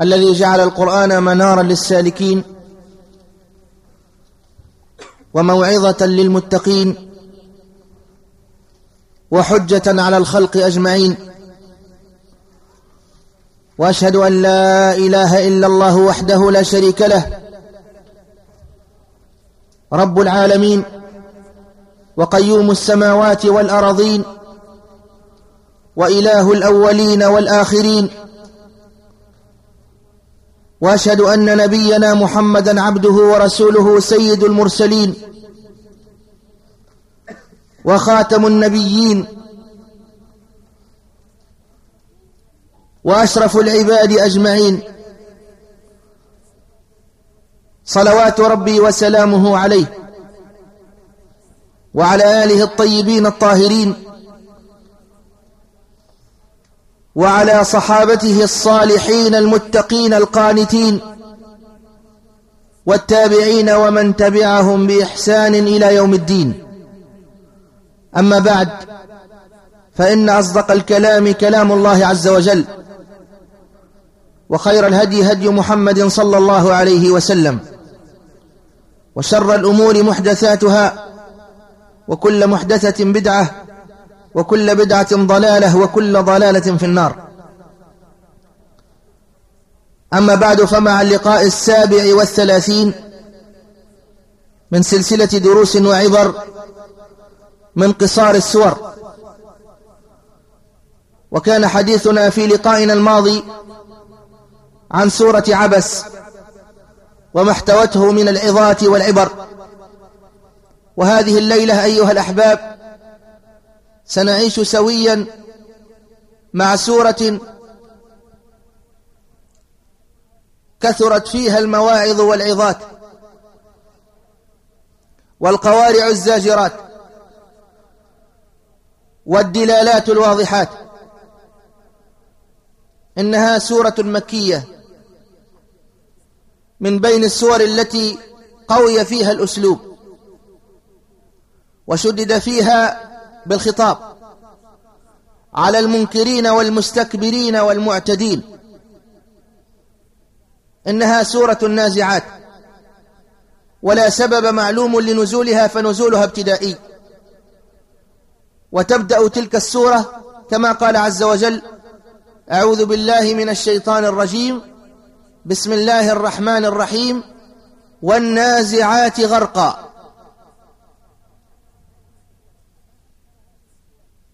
الذي جعل القرآن منارا للسالكين وموعظة للمتقين وحجة على الخلق أجمعين. وأشهد أن لا إله إلا الله وحده لا شريك له. رب العالمين وقيوم السماوات والأرضين وإله الأولين والآخرين وأشهد أن نبينا محمدا عبده ورسوله سيد المرسلين وخاتم النبيين وأشرف العباد أجمعين. صلوات ربي وسلامه عليه وعلى آله الطيبين الطاهرين. وعلى صحابته الصالحين المتقين القانتين والتابعين ومن تبعهم بإحسان إلى يوم الدين. أما بعد فإن أصدق الكلام كلام الله عز وجل وخير الهدي هدي محمد صلى الله عليه وسلم وشر الأمور محدثاتها وكل محدثة بدعة وكل بدعة ضلالة وكل ضلالة في النار. أما بعد فمع اللقاء السابع والثلاثين من سلسلة دروس وعبر من قصار السور. وكان حديثنا في لقائنا الماضي عن سورة عبس وما احتوته من العظات والعبر. وهذه الليلة أيها الأحباب سنعيش سويا مع سورة كثرت فيها المواعظ والعظات والقوارع الزاجرات والدلالات الواضحات. إنها سورة مكية من بين السور التي قوي فيها الأسلوب وشدد فيها بالخطاب. على المنكرين والمستكبرين والمعتدين. إنها سورة النازعات. ولا سبب معلوم لنزولها فنزولها ابتدائي. وتبدأ تلك السورة كما قال عز وجل أعوذ بالله من الشيطان الرجيم. بسم الله الرحمن الرحيم. والنازعات غرقا.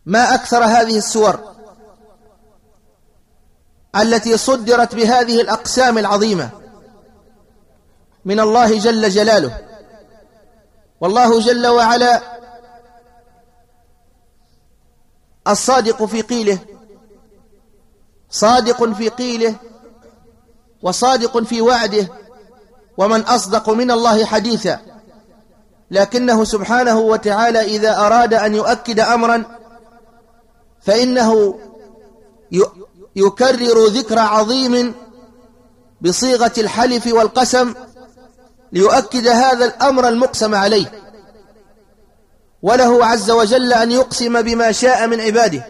ما أكثر هذه السور التي صدرت بهذه الأقسام العظيمة من الله جل جلاله. والله جل وعلا الصادق في قيله صادق في قيله وصادق في وعده ومن أصدق من الله حديثا. لكنه سبحانه وتعالى إذا أراد أن يؤكد أمرا فإنه يكرر ذكر عظيم بصيغة الحلف والقسم ليؤكد هذا الأمر المقسم عليه. وله عز وجل أن يقسم بما شاء من عباده.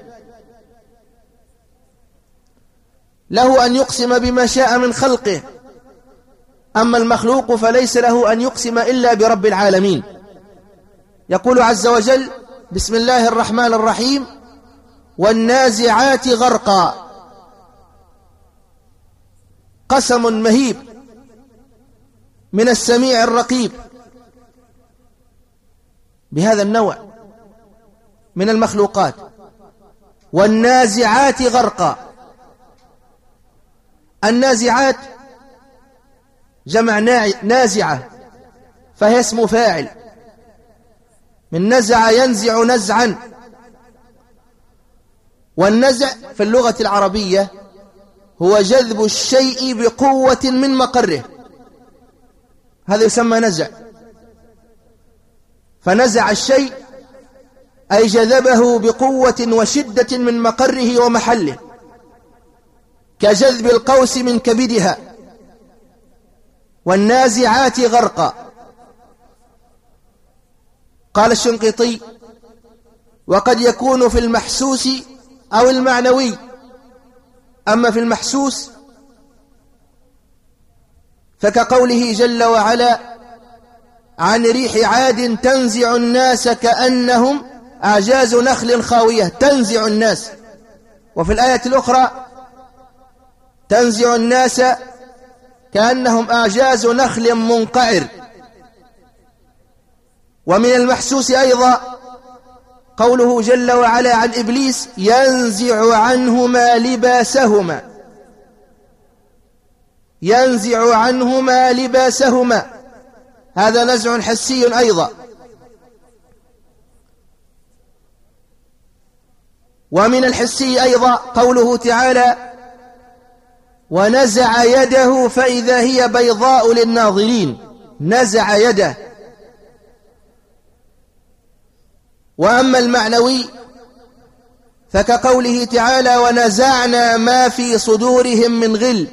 له أن يقسم بما شاء من خلقه. أما المخلوق فليس له أن يقسم إلا برب العالمين. يقول عز وجل بسم الله الرحمن الرحيم والنازعات غرقا. قسم مهيب من السميع الرقيب بهذا النوع من المخلوقات. والنازعات غرقا. النازعات جمع نازعة فهي اسم فاعل. من نزع ينزع نزعا. والنزع في اللغة العربية هو جذب الشيء بقوة من مقره. هذا يسمى نزع. فنزع الشيء أي جذبه بقوة وشدة من مقره ومحله كجذب القوس من كبدها والنازعات غرقا. قال الشنقيطي وقد يكون في المحسوس أو المعنوي. أما في المحسوس فكقوله جل وعلا عن ريح عاد تنزع الناس كأنهم أعجاز نخل خاوية. تنزع الناس. وفي الآية الأخرى تنزع الناس كأنهم أعجاز نخل منقعر. ومن المحسوس أيضا قوله جل وعلا عن إبليس ينزع عنهما لباسهما. ينزع عنهما لباسهما. هذا نزع حسي أيضا. ومن الحسي أيضا قوله تعالى ونزع يده فإذا هي بيضاء للناظرين. نزع يده. وأما المعنوي فكقوله تعالى ونزعنا ما في صدورهم من غل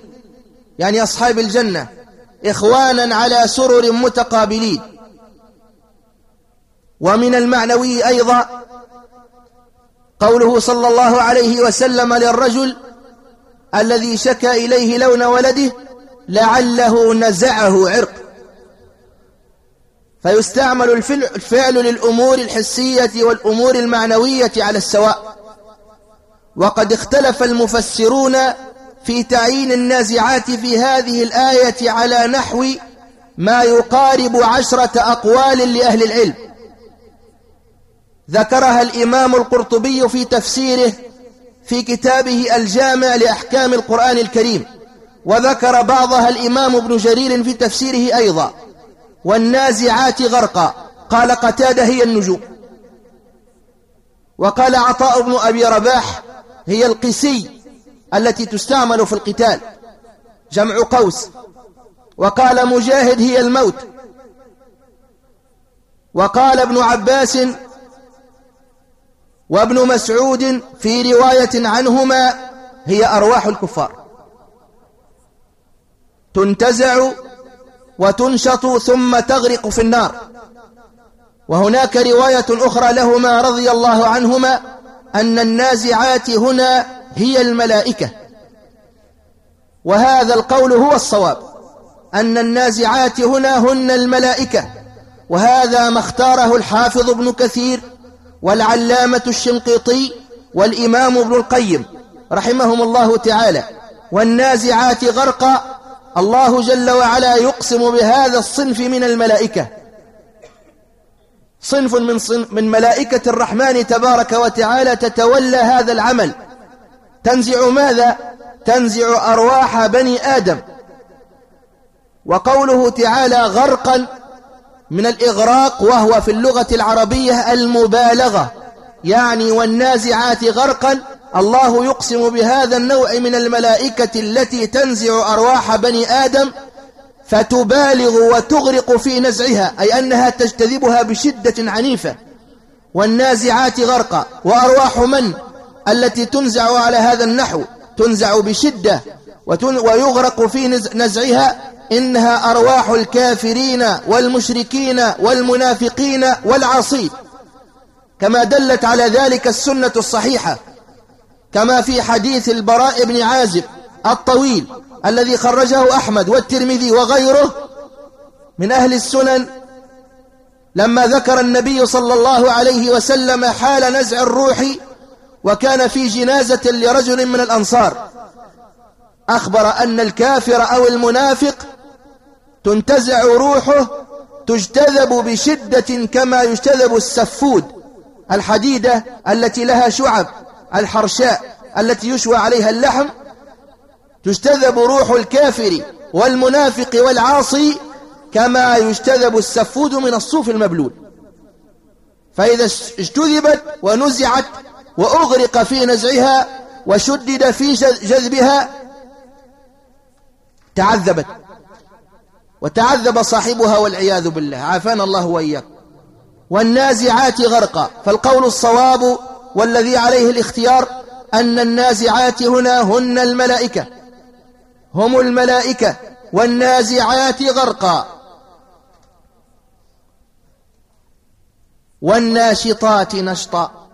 يعني أصحاب الجنة إخوانا على سرر متقابلين. ومن المعنوي أيضا قوله صلى الله عليه وسلم للرجل الذي شكى إليه لون ولده لعله نزعه عرق. فيستعمل الفعل للأمور الحسية والأمور المعنوية على السواء. وقد اختلف المفسرون في تعيين النازعات في هذه الآية على نحو ما يقارب عشرة أقوال لأهل العلم. ذكرها الإمام القرطبي في تفسيره في كتابه الجامع لأحكام القرآن الكريم. وذكر بعضها الإمام ابن جرير في تفسيره أيضا. والنازعات غرقا. قال قتاد هي النجوم. وقال عطاء بن أبي رباح هي القسي التي تستعمل في القتال. جمع قوس. وقال مجاهد هي الموت. وقال ابن عباس وابن مسعود في رواية عنهما هي أرواح الكفار. تنتزع وتنشط ثم تغرق في النار. وهناك رواية أخرى لهما رضي الله عنهما أن النازعات هنا هي الملائكة. وهذا القول هو الصواب أن النازعات هنا هن الملائكة. وهذا ما اختاره الحافظ ابن كثير والعلامة الشنقيطي والإمام ابن القيم رحمهم الله تعالى. والنازعات غرقا الله جل وعلا يقسم بهذا الصنف من الملائكة. صنف من, صنف من ملائكة الرحمن تبارك وتعالى تتولى هذا العمل. تنزع ماذا؟ تنزع أرواح بني آدم. وقوله تعالى غرقا من الإغراق وهو في اللغة العربية المبالغة يعني والنازعات غرقا الله يقسم بهذا النوع من الملائكة التي تنزع أرواح بني آدم فتبالغ وتغرق في نزعها أي أنها تجتذبها بشدة عنيفة. والنازعات غرقا وأرواح من؟ التي تنزع على هذا النحو تنزع بشدة ويغرق في نزعها. إنها أرواح الكافرين والمشركين والمنافقين والعاصين كما دلت على ذلك السنة الصحيحة. كما في حديث البراء بن عازب الطويل الذي خرجه أحمد والترمذي وغيره من أهل السنن لما ذكر النبي صلى الله عليه وسلم حال نزع الروح وكان في جنازة لرجل من الأنصار أخبر أن الكافر أو المنافق تنتزع روحه تجتذب بشدة كما يجتذب السفود الحديدة التي لها شعب. الحرشاء التي يشوى عليها اللحم تجتذب روح الكافر والمنافق والعاصي كما يجتذب السفود من الصوف المبلول. فإذا اجتذبت ونزعت وأغرق في نزعها وشدد في جذبها تعذبت. وتعذب صاحبها والعياذ بالله. عافانا الله وإياك والنازعات غرقا. فالقول الصواب والذي عليه الاختيار أن النازعات هنا هن الملائكة. هم الملائكة والنازعات غرقا. والناشطات نشطا.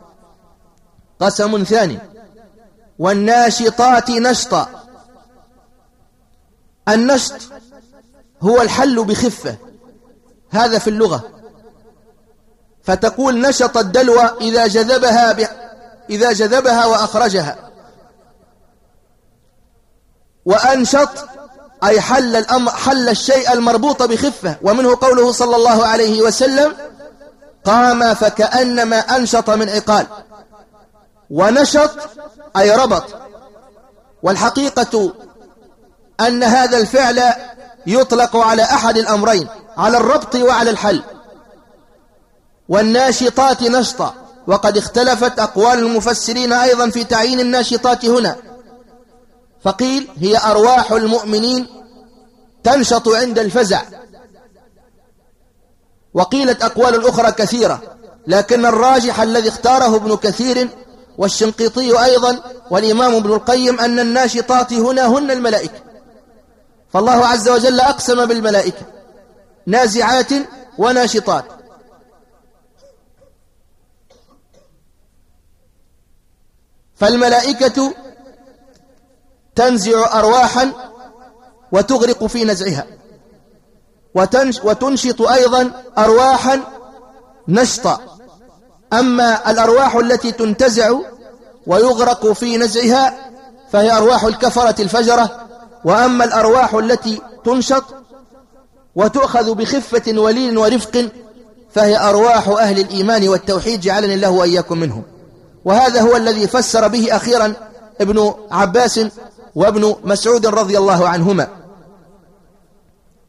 قسم ثاني. والناشطات نشطا. النشط هو الحل بخفة. هذا في اللغة. فتقول نشط الدلو إذا جذبها ب... إذا جذبها وأخرجها. وأنشط أي حل, الأمر حل الشيء المربوط بخفة. ومنه قوله صلى الله عليه وسلم قام فكأنما أنشط من عقال. ونشط أي ربط. والحقيقة أن هذا الفعل يطلق على أحد الأمرين على الربط وعلى الحل. والناشطات نشطا وقد اختلفت أقوال المفسرين أيضا في تعيين الناشطات هنا. فقيل هي أرواح المؤمنين تنشط عند الفزع. وقيلت أقوال أخرى كثيرة لكن الراجح الذي اختاره ابن كثير والشنقيطي أيضا والإمام ابن القيم أن الناشطات هنا هن الملائكة. فالله عز وجل أقسم بالملائكة نازعات وناشطات. فالملائكة تنزع أرواحا وتغرق في نزعها وتنشط أيضا أرواحا نشطا. أما الأرواح التي تنتزع ويغرق في نزعها فهي أرواح الكفرة الفجرة. وأما الأرواح التي تنشط وتؤخذ بخفة ولين ورفق فهي أرواح أهل الإيمان والتوحيد جعلني الله وإياكم منهم. وهذا هو الذي فسر به أخيرا ابن عباس وابن مسعود رضي الله عنهما.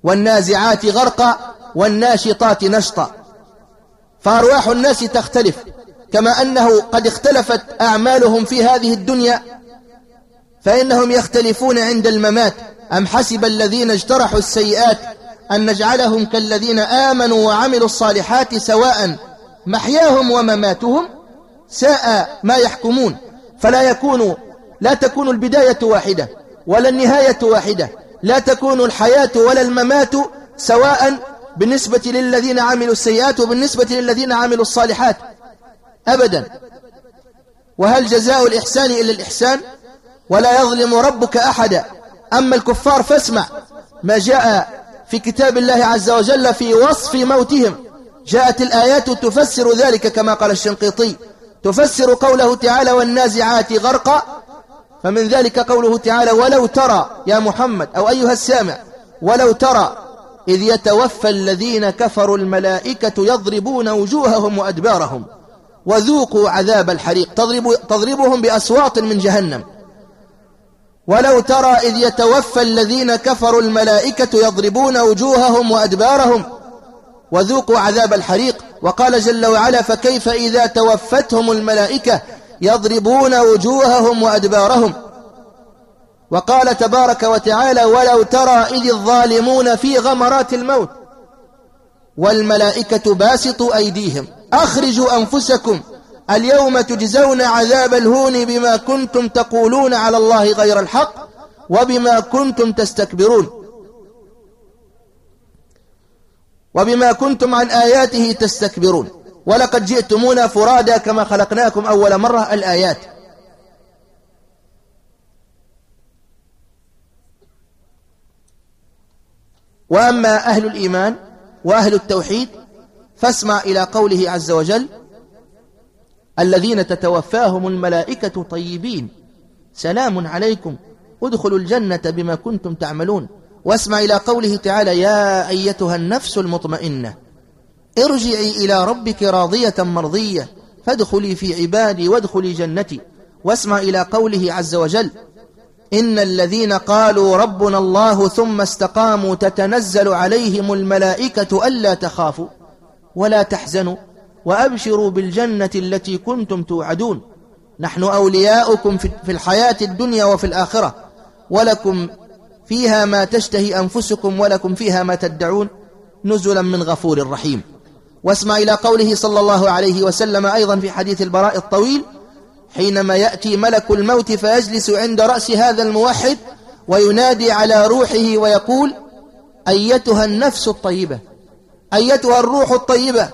والنازعات غرقا والناشطات نشطا فأرواح الناس تختلف كما أنه قد اختلفت أعمالهم في هذه الدنيا فإنهم يختلفون عند الممات. أم حسب الذين اجترحوا السيئات أن نجعلهم كالذين آمنوا وعملوا الصالحات سواء محياهم ومماتهم؟ ساء ما يحكمون فلا يكون لا تكون البداية واحدة ولا النهاية واحدة لا تكون الحياة ولا الممات سواء بالنسبة للذين عملوا السيئات وبالنسبة للذين عملوا الصالحات أبدا. وهل جزاء الإحسان إلا الإحسان؟ ولا يظلم ربك أحدا. أما الكفار فاسمع ما جاء في كتاب الله عز وجل في وصف موتهم. جاءت الآيات تفسر ذلك كما قال الشنقيطي. تفسر قوله تعالى والنازعات غرقا فمن ذلك قوله تعالى ولو ترى يا محمد أو أيها السامع ولو ترى إذ يتوفى الذين كفروا الملائكة يضربون وجوههم وأدبارهم وذوقوا عذاب الحريق تضرب تضربهم بأسواط من جهنم. ولو ترى إذ يتوفى الذين كفروا الملائكة يضربون وجوههم وأدبارهم وذوقوا عذاب الحريق. وقال جل وعلا فكيف إذا توفتهم الملائكة يضربون وجوههم وأدبارهم؟ وقال تبارك وتعالى ولو ترى إذ الظالمون في غمرات الموت والملائكة باسطوا أيديهم. أخرجوا أنفسكم اليوم تجزون عذاب الهون بما كنتم تقولون على الله غير الحق وبما كنتم تستكبرون. وبما كنتم عن آياته تستكبرون. ولقد جئتمونا فرادا كما خلقناكم أول مرة الآيات. وأما أهل الإيمان وأهل التوحيد فاسمع إلى قوله عز وجل الذين تتوفاهم الملائكة طيبين. سلام عليكم. ادخلوا الجنة بما كنتم تعملون. واسمع إلى قوله تعالى يا أيتها النفس المطمئنة ارجعي إلى ربك راضية مرضية فادخلي في عبادي وادخلي جنتي. واسمع إلى قوله عز وجل إن الذين قالوا ربنا الله ثم استقاموا تتنزل عليهم الملائكة ألا تخافوا ولا تحزنوا وأبشروا بالجنة التي كنتم توعدون. نحن أولياؤكم في الحياة الدنيا وفي الآخرة ولكم فيها ما تشتهي أنفسكم ولكم فيها ما تدعون نزلا من غفور رحيم. واسمع إلى قوله صلى الله عليه وسلم أيضا في حديث البراء الطويل حينما يأتي ملك الموت فيجلس عند رأس هذا الموحد وينادي على روحه ويقول أيتها النفس الطيبة أيتها الروح الطيبة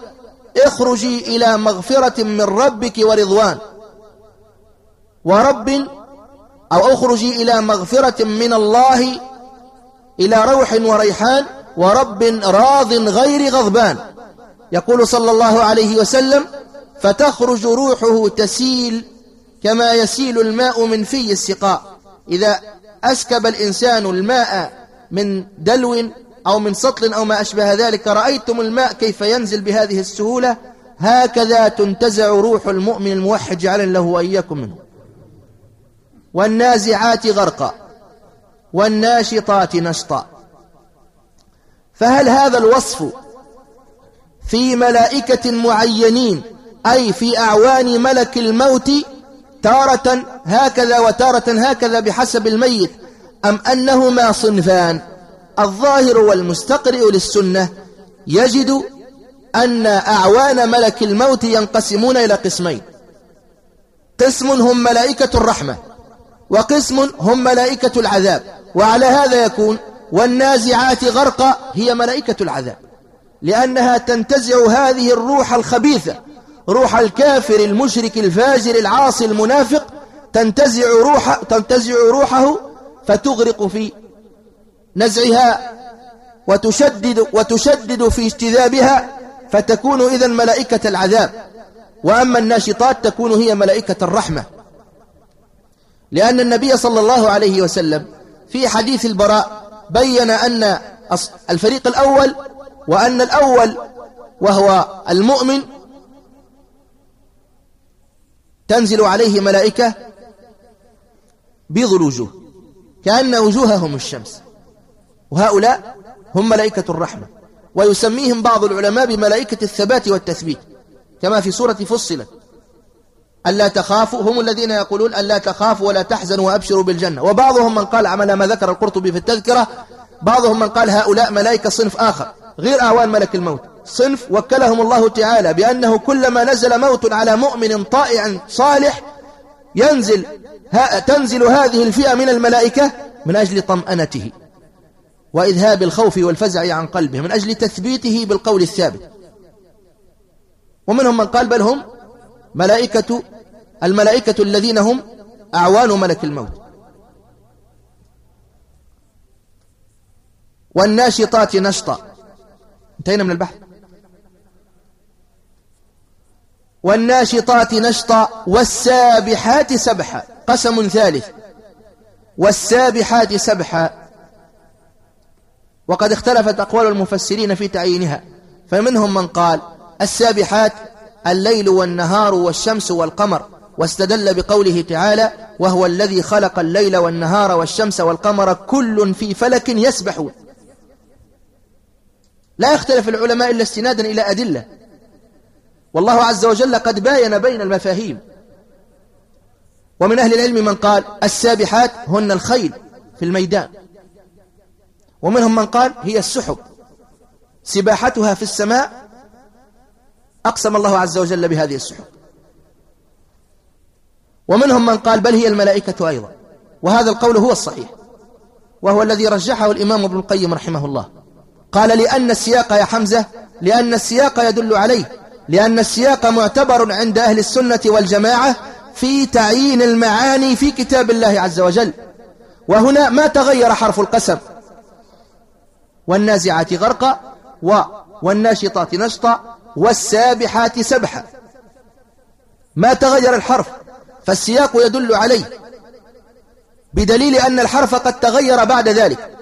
اخرجي إلى مغفرة من ربك ورضوان. ورب أو اخرجي إلى مغفرة من الله إلى روح وريحان ورب راض غير غضبان. يقول صلى الله عليه وسلم فتخرج روحه تسيل كما يسيل الماء من في السقاء. إذا أسكب الإنسان الماء من دلو أو من سطل أو ما أشبه ذلك رأيتم الماء كيف ينزل بهذه السهولة؟ هكذا تنتزع روح المؤمن الموحد جعل له وإياكم منه. والنازعات غرقا والناشطات نشطا. فهل هذا الوصف في ملائكة معينين أي في أعوان ملك الموت تارة هكذا وتارة هكذا بحسب الميت أم أنهما صنفان؟ الظاهر والمستقرئ للسنة يجد أن أعوان ملك الموت ينقسمون إلى قسمين. قسم هم ملائكة الرحمة. وقسم هم ملائكة العذاب. وعلى هذا يكون والنازعات غرقا هي ملائكة العذاب. لأنها تنتزع هذه الروح الخبيثة. روح الكافر المشرك الفاجر العاصي المنافق تنتزع, روح تنتزع روحه فتغرق في نزعها وتشدد, وتشدد في اجتذابها فتكون إذا ملائكة العذاب. وأما الناشطات تكون هي ملائكة الرحمة. لأن النبي صلى الله عليه وسلم في حديث البراء بين أن الفريق الأول وأن الأول وهو المؤمن تنزل عليه ملائكة بيض الوجوه كأن وجوههم الشمس. وهؤلاء هم ملائكة الرحمة ويسميهم بعض العلماء بملائكة الثبات والتثبيت كما في سورة فصلت. ألا تخافوا هم الذين يقولون ألا تخافوا ولا تحزنوا وأبشروا بالجنة. وبعضهم من قال عمل ما ذكر القرطبي في التذكرة بعضهم من قال هؤلاء ملائكة صنف آخر غير أعوان ملك الموت. صنف وكلهم الله تعالى بأنه كلما نزل موت على مؤمن طائع صالح ينزل تنزل هذه الفئة من الملائكة من أجل طمأنته وإذهاب الخوف والفزع عن قلبه من أجل تثبيته بالقول الثابت. ومنهم من قال بل هم ملائكة الملائكة الذين هم أعوان ملك الموت. والناشطات نشطا. انتهينا من البحث. والناشطات نشطا والسابحات سبحا. قسم ثالث. والسابحات سبحا. وقد اختلفت أقوال المفسرين في تعيينها. فمنهم من قال السابحات الليل والنهار والشمس والقمر. واستدل بقوله تعالى وهو الذي خلق الليل والنهار والشمس والقمر كل في فلك يسبحون. لا يختلف العلماء إلا استنادا إلى أدلة. والله عز وجل قد باين بين المفاهيم. ومن أهل العلم من قال السابحات هن الخيل في الميدان. ومنهم من قال هي السحب. سباحتها في السماء أقسم الله عز وجل بهذه السحب. ومنهم من قال بل هي الملائكة أيضا. وهذا القول هو الصحيح. وهو الذي رجحه الإمام ابن القيم رحمه الله. قال لأن السياق يا حمزة لأن السياق يدل عليه. لأن السياق معتبر عند أهل السنة والجماعة في تعيين المعاني في كتاب الله عز وجل. وهنا ما تغير حرف القسم. والنازعات غرقا و والناشطات نشطا والسابحات سبحا. ما تغير الحرف. فالسياق يدل عليه بدليل أن الحرف قد تغير بعد ذلك.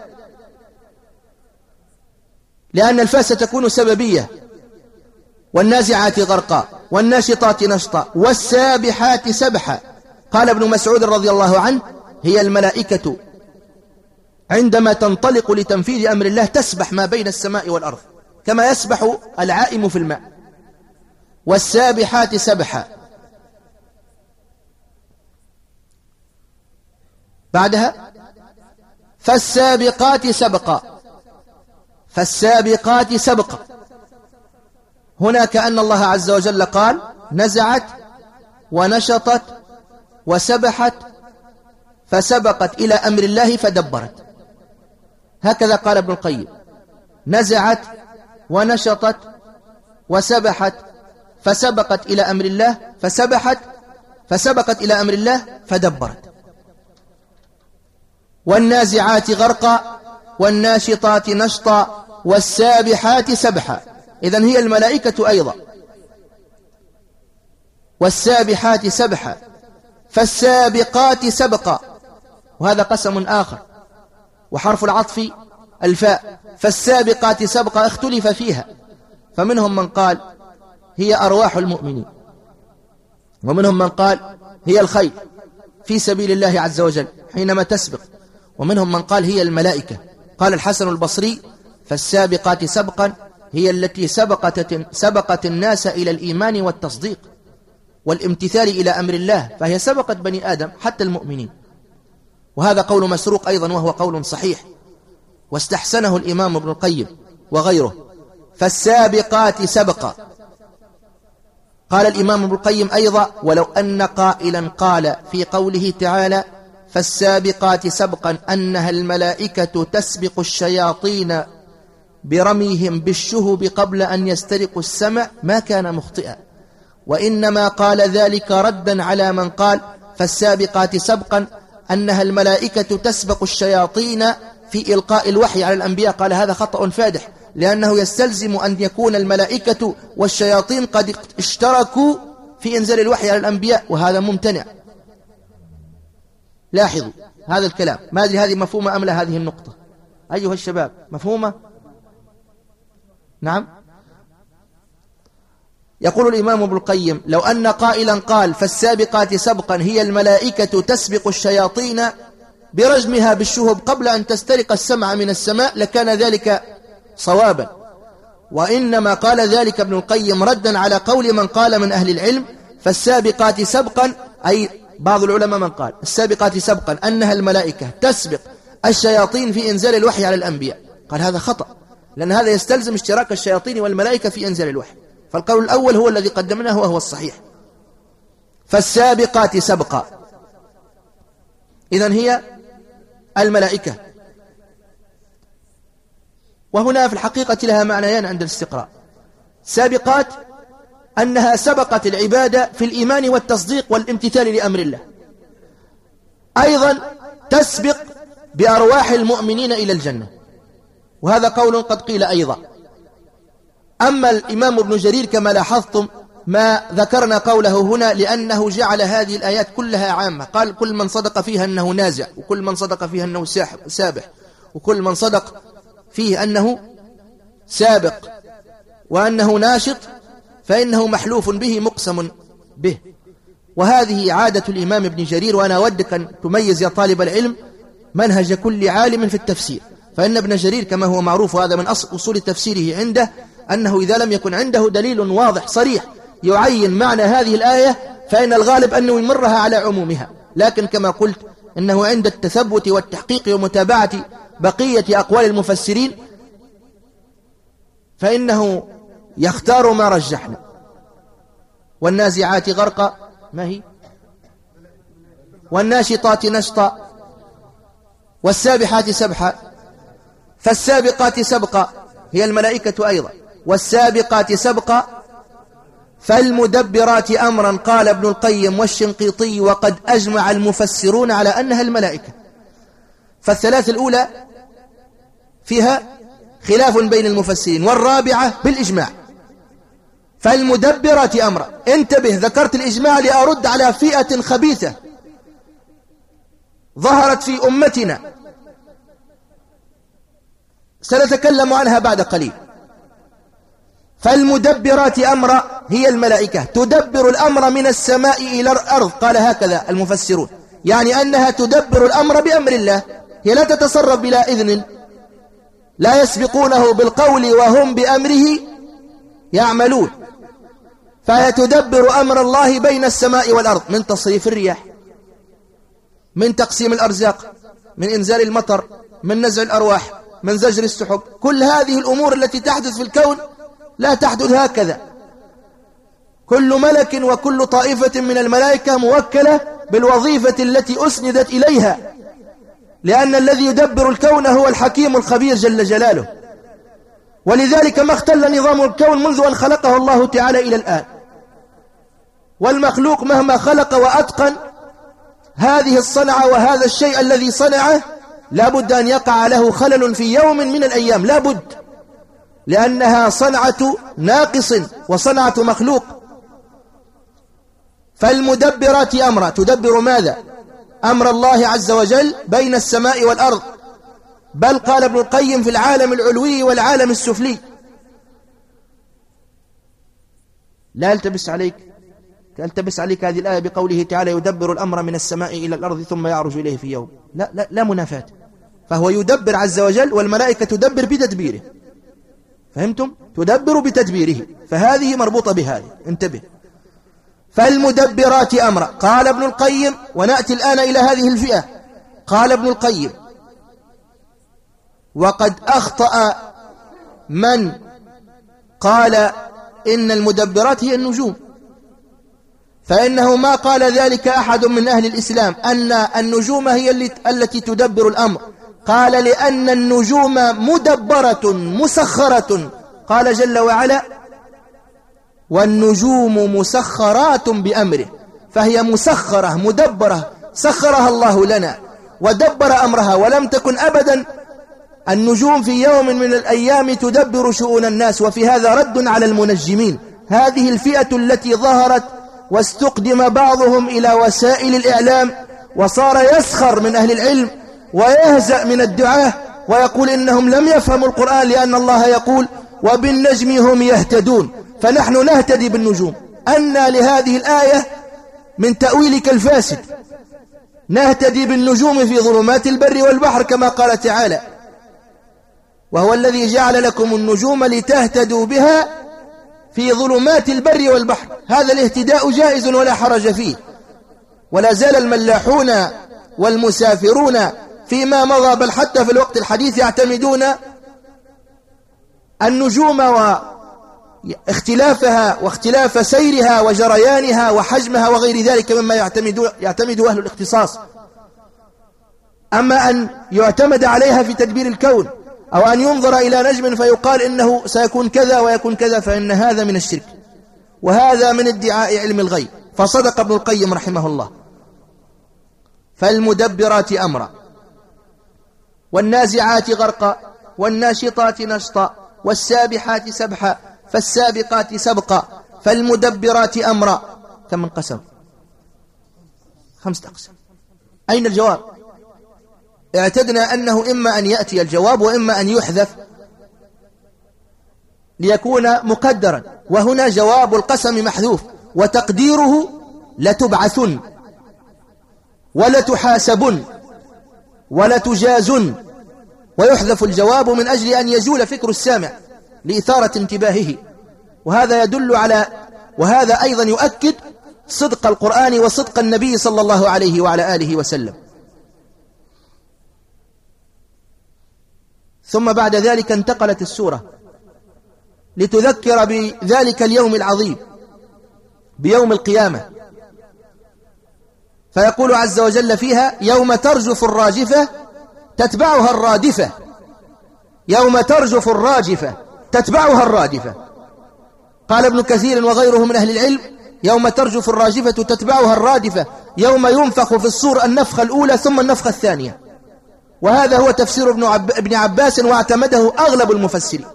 لأن الفاس تكون سببية والنازعات غرقا والناشطات نشطا والسابحات سبحا. قال ابن مسعود رضي الله عنه هي الملائكة عندما تنطلق لتنفيذ أمر الله تسبح ما بين السماء والأرض كما يسبح العائم في الماء. والسابحات سبحا. بعدها فالسابقات سبقا. فالسابقات سبقا. هنا كأن الله عز وجل قال نزعت ونشطت وسبحت فسبقت إلى أمر الله فدبرت. هكذا قال ابن القيم. نزعت ونشطت وسبحت فسبقت إلى أمر الله فسبحت فسبقت إلى أمر الله فدبرت. والنازعات غرقا والناشطات نشطا والسابحات سبحا. إذن هي الملائكة أيضا. والسابحات سبحا. فالسابقات سبقا. وهذا قسم آخر. وحرف العطف الفاء. فالسابقات سبقا اختلف فيها. فمنهم من قال هي أرواح المؤمنين. ومنهم من قال هي الخير. في سبيل الله عز وجل حينما تسبق. ومنهم من قال هي الملائكة. قال الحسن البصري فالسابقات سبقا هي التي سبقت, سبقت الناس إلى الإيمان والتصديق والامتثال إلى أمر الله فهي سبقت بني آدم حتى المؤمنين. وهذا قول مسروق أيضا وهو قول صحيح. واستحسنه الإمام ابن القيم وغيره. فالسابقات سبقا. قال الإمام ابن القيم أيضا ولو أن قائلا قال في قوله تعالى فالسابقات سبقا أنها الملائكة تسبق الشياطين برميهم بالشهب قبل أن يسترقوا السمع ما كان مخطئا. وإنما قال ذلك ردا على من قال فالسابقات سبقا أنها الملائكة تسبق الشياطين في إلقاء الوحي على الأنبياء. قال هذا خطأ فادح لأنه يستلزم أن يكون الملائكة والشياطين قد اشتركوا في إنزال الوحي على الأنبياء وهذا ممتنع. لاحظوا هذا الكلام. ما أدري هذه مفهومة أم لا هذه النقطة. أيها الشباب مفهومة؟ نعم. يقول الإمام ابن القيم لو أن قائلا قال فالسابقات سبقا هي الملائكة تسبق الشياطين برجمها بالشهب قبل أن تسترق السمع من السماء لكان ذلك صوابا. وإنما قال ذلك ابن القيم ردا على قول من قال من أهل العلم فالسابقات سبقا أي بعض العلماء من قال السابقات سبقا أنها الملائكة تسبق الشياطين في إنزال الوحي على الأنبياء. قال هذا خطأ لأن هذا يستلزم اشتراك الشياطين والملائكة في إنزال الوحي. فالقول الأول هو الذي قدمناه وهو الصحيح. فالسابقات سبقا. إذن هي الملائكة. وهنا في الحقيقة لها معنيان عند الاستقراء. سابقات أنها سبقت العبادة في الإيمان والتصديق والامتثال لأمر الله. أيضا تسبق بأرواح المؤمنين إلى الجنة. وهذا قول قد قيل أيضا. أما الإمام ابن جرير كما لاحظتم ما ذكرنا قوله هنا لأنه جعل هذه الآيات كلها عامة. قال كل من صدق فيها أنه نازع وكل من صدق فيها أنه سابح وكل من صدق فيه أنه سابق وأنه ناشط فإنه محلوف به مقسم به. وهذه عادة الإمام ابن جرير وأنا أودك أن تميز يا طالب العلم منهج كل عالم في التفسير. فإن ابن جرير كما هو معروف وهذا من أصول تفسيره عنده أنه إذا لم يكن عنده دليل واضح صريح يعين معنى هذه الآية فإن الغالب أنه يمرها على عمومها. لكن كما قلت إنه عند التثبت والتحقيق ومتابعة بقية أقوال المفسرين فإنه يختار ما رجحنا. والنازعات غرقا. ما هي؟ والناشطات نشطا. والسابحات سبحا. فالسابقات سبقا. هي الملائكة أيضا. والسابقات سبقا. فالمدبرات أمرا. قال ابن القيم والشنقيطي وقد أجمع المفسرون على أنها الملائكة. فالثلاث الأولى فيها خلاف بين المفسرين والرابعة بالإجماع. فالمدبرات أمرا انتبه ذكرت الإجماع لأرد على فئة خبيثة ظهرت في أمتنا. سنتكلم عنها بعد قليل. فالمدبرات أمرا هي الملائكة تدبر الأمر من السماء إلى الأرض. قال هكذا المفسرون. يعني أنها تدبر الأمر بأمر الله. هي لا تتصرف بلا إذن. لا يسبقونه بالقول وهم بأمره. يعملون. فهي تدبر أمر الله بين السماء والأرض. من تصريف الرياح من تقسيم الأرزاق من إنزال المطر من نزع الأرواح من زجر السحب. كل هذه الأمور التي تحدث في الكون لا تحدث هكذا. كل ملك وكل طائفة من الملائكة موكلة بالوظيفة التي أسندت إليها. لأن الذي يدبر الكون هو الحكيم الخبير جل جلاله. ولذلك ما اختل نظام الكون منذ أن خلقه الله تعالى إلى الآن. والمخلوق مهما خلق وأتقن هذه الصنعة وهذا الشيء الذي صنعه لابد أن يقع له خلل في يوم من الأيام لابد لأنها صنعة ناقص وصنعة مخلوق. فالمدبرات أمرا. تدبر ماذا؟ أمر الله عز وجل بين السماء والأرض. بل قال ابن القيم في العالم العلوي والعالم السفلي. لا يلتبس عليك تلتبس عليك هذه الآية بقوله تعالى يدبر الأمر من السماء إلى الأرض ثم يعرج إليه في يوم. لا, لا, لا منافات فهو يدبر عز وجل والملائكة تدبر بتدبيره. فهمتم؟ تدبر بتدبيره. فهذه مربوطة بهذه. انتبه. فالمدبرات أمرا. قال ابن القيم ونأتي الآن إلى هذه الفئة. قال ابن القيم وقد أخطأ من قال إن المدبرات هي النجوم. فإنه ما قال ذلك أحد من أهل الإسلام أن النجوم هي التي تدبر الأمر. قال لأن النجوم مدبرة مسخرة. قال جل وعلا والنجوم مسخرات بأمره. فهي مسخرة مدبرة سخرها الله لنا ودبر أمرها ولم تكن أبدا. النجوم في يوم من الأيام تدبر شؤون الناس وفي هذا رد على المنجمين. هذه الفئة التي ظهرت واستقدم بعضهم إلى وسائل الإعلام وصار يسخر من أهل العلم ويهزأ من الدعاة ويقول إنهم لم يفهموا القرآن لأن الله يقول وبالنجم هم يهتدون فنحن نهتدي بالنجوم. أن لهذه الآية من تأويلك الفاسد. نهتدي بالنجوم في ظلمات البر والبحر كما قال تعالى وهو الذي جعل لكم النجوم لتهتدوا بها في ظلمات البر والبحر. هذا الاهتداء جائز ولا حرج فيه. ولا زال الملاحون والمسافرون فيما مضى بل حتى في الوقت الحديث يعتمدون النجوم واختلافها واختلاف سيرها وجريانها وحجمها وغير ذلك مما يعتمد, يعتمد أهل الاختصاص. أما أن يعتمد عليها في تدبير الكون. أو أن ينظر إلى نجم فيقال إنه سيكون كذا ويكون كذا فإن هذا من الشرك. وهذا من ادعاء علم الغيب. فصدق ابن القيم رحمه الله. فالمدبرات أمرا. والنازعات غرقا. والناشطات نشطا. والسابحات سبحا. فالسابقات سبقا. فالمدبرات أمرا. كم انقسم. خمسة أقسام. أين الجواب؟ اعتدنا أنه إما أن يأتي الجواب وإما أن يحذف ليكون مقدرا. وهنا جواب القسم محذوف. وتقديره لتبعثن ولتحاسبن ولتجازن. ويحذف الجواب من أجل أن يزول فكر السامع لإثارة انتباهه. وهذا يدل على وهذا أيضا يؤكد صدق القرآن وصدق النبي صلى الله عليه وعلى آله وسلم. ثم بعد ذلك انتقلت السورة لتذكر بذلك اليوم العظيم بيوم القيامة. فيقول عز وجل فيها يوم ترجف الراجفة تتبعها الرادفة. يوم ترجف الراجفة تتبعها الرادفة. قال ابن كثير وغيره من أهل العلم يوم ترجف الراجفة تتبعها الرادفة. يوم ينفخ في الصور النفخة الأولى ثم النفخة الثانية. وهذا هو تفسير ابن, عب... ابن عباس واعتمده أغلب المفسرين.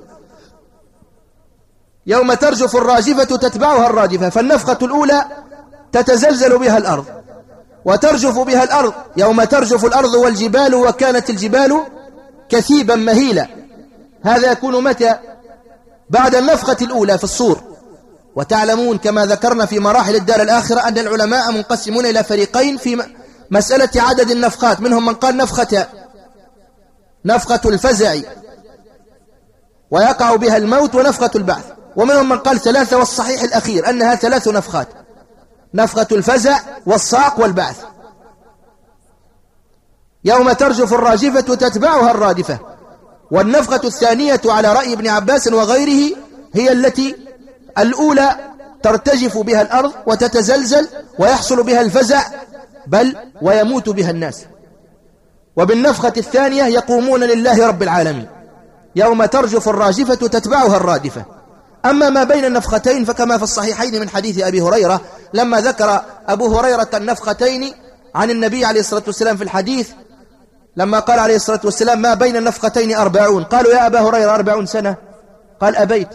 يوم ترجف الراجفة تتبعها الراجفة فالنفخة الأولى تتزلزل بها الأرض. وترجف بها الأرض يوم ترجف الأرض والجبال وكانت الجبال كثيبا مهيلا. هذا يكون متى؟ بعد النفخة الأولى في الصور. وتعلمون كما ذكرنا في مراحل الدار الآخرة أن العلماء منقسمون إلى فريقين في مسألة عدد النفخات. منهم من قال نفخة نفخة الفزع. ويقع بها الموت ونفخة البعث. ومنهم من قال ثلاثة والصحيح الأخير أنها ثلاث نفخات نفخة الفزع والصاق والبعث. يوم ترجف الراجفة تتبعها الرادفة. والنفخة الثانية على رأي ابن عباس وغيره هي التي الأولى ترتجف بها الأرض وتتزلزل ويحصل بها الفزع بل ويموت بها الناس. وبالنفخة الثانية يقومون لله رب العالمين. يوم ترجف الراجفة تتبعها الرادفة. أما ما بين النفختين فكما في الصحيحين من حديث أبي هريرة لما ذكر أبو هريرة النفختين عن النبي عليه الصلاة والسلام في الحديث لما قال عليه الصلاة والسلام ما بين النفختين أربعون؟ قالوا يا أبا هريرة أربعون سنة. قال أبيت.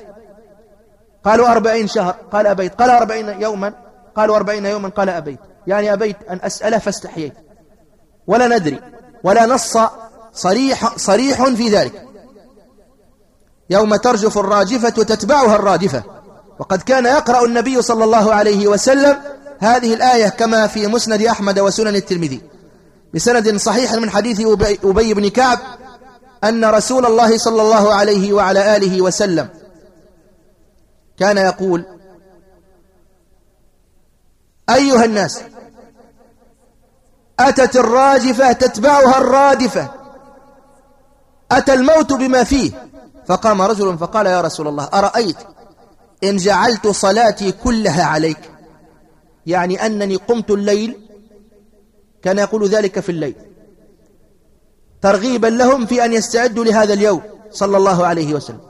قالوا أربعين شهر. قال أبيت. قال أربعين يوما. قالوا أربعين يوما. قال أبيت. يعني أبيت أن أسأله فاستحييت. ولا ندري. ولا نص صريح, صريح في ذلك. يوم ترجف الراجفة تتبعها الرادفة. وقد كان يقرأ النبي صلى الله عليه وسلم هذه الآية كما في مسند أحمد وسنن الترمذي. بسند صحيح من حديث أبي بن كعب أن رسول الله صلى الله عليه وعلى آله وسلم كان يقول أيها الناس أتت الراجفة تتبعها الرادفة. أتى الموت بما فيه. فقام رجل فقال يا رسول الله أرأيت إن جعلت صلاتي كلها عليك؟ يعني أنني قمت الليل كان يقول ذلك في الليل. ترغيبا لهم في أن يستعدوا لهذا اليوم صلى الله عليه وسلم.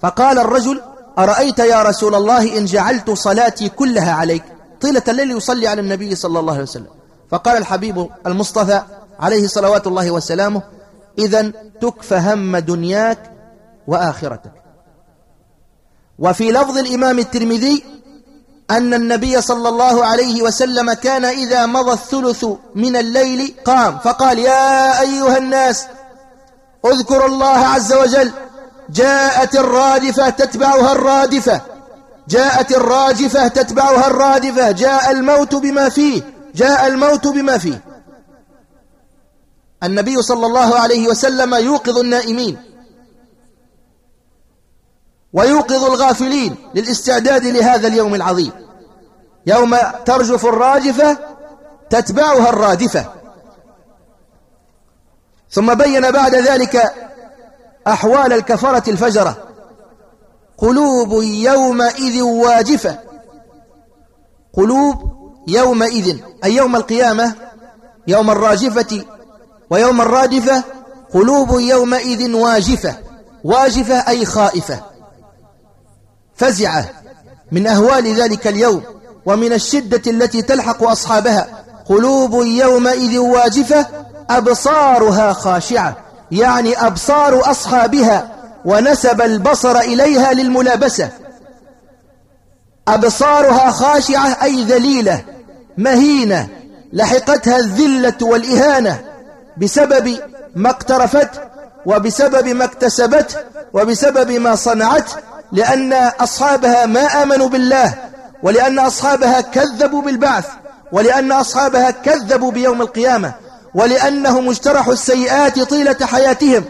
فقال الرجل أرأيت يا رسول الله إن جعلت صلاتي كلها عليك؟ طيلة الليل يصلي على النبي صلى الله عليه وسلم. فقال الحبيب المصطفى عليه صلوات الله وسلامه إذا تكفى هم دنياك وآخرتك. وفي لفظ الإمام الترمذي أن النبي صلى الله عليه وسلم كان إذا مضى الثلث من الليل قام فقال يا أيها الناس اذكروا الله عز وجل جاءت الرادفة تتبعها الرادفة جاءت الراجفة تتبعها الرادفة جاء الموت بما فيه جاء الموت بما فيه. النبي صلى الله عليه وسلم يوقظ النائمين. ويوقظ الغافلين للاستعداد لهذا اليوم العظيم. يوم ترجف الراجفة تتبعها الرادفة. ثم بين بعد ذلك أحوال الكفرة الفجرة. قلوب يومئذ واجفة. قلوب يومئذ أي يوم القيامة يوم الراجفة ويوم الرادفة قلوب يومئذ واجفة واجفة أي خائفة. فزعة من أهوال ذلك اليوم ومن الشدة التي تلحق أصحابها. قلوب يومئذ واجفة أبصارها خاشعة يعني أبصار أصحابها ونسب البصر إليها للملابسة. أبصارها خاشعة أي ذليلة. مهينة لحقتها الذلة والإهانة بسبب ما اقترفت وبسبب ما اكتسبت وبسبب ما صنعت لأن أصحابها ما آمنوا بالله ولأن أصحابها كذبوا بالبعث ولأن أصحابها كذبوا بيوم القيامة ولأنهم اجترحوا السيئات طيلة حياتهم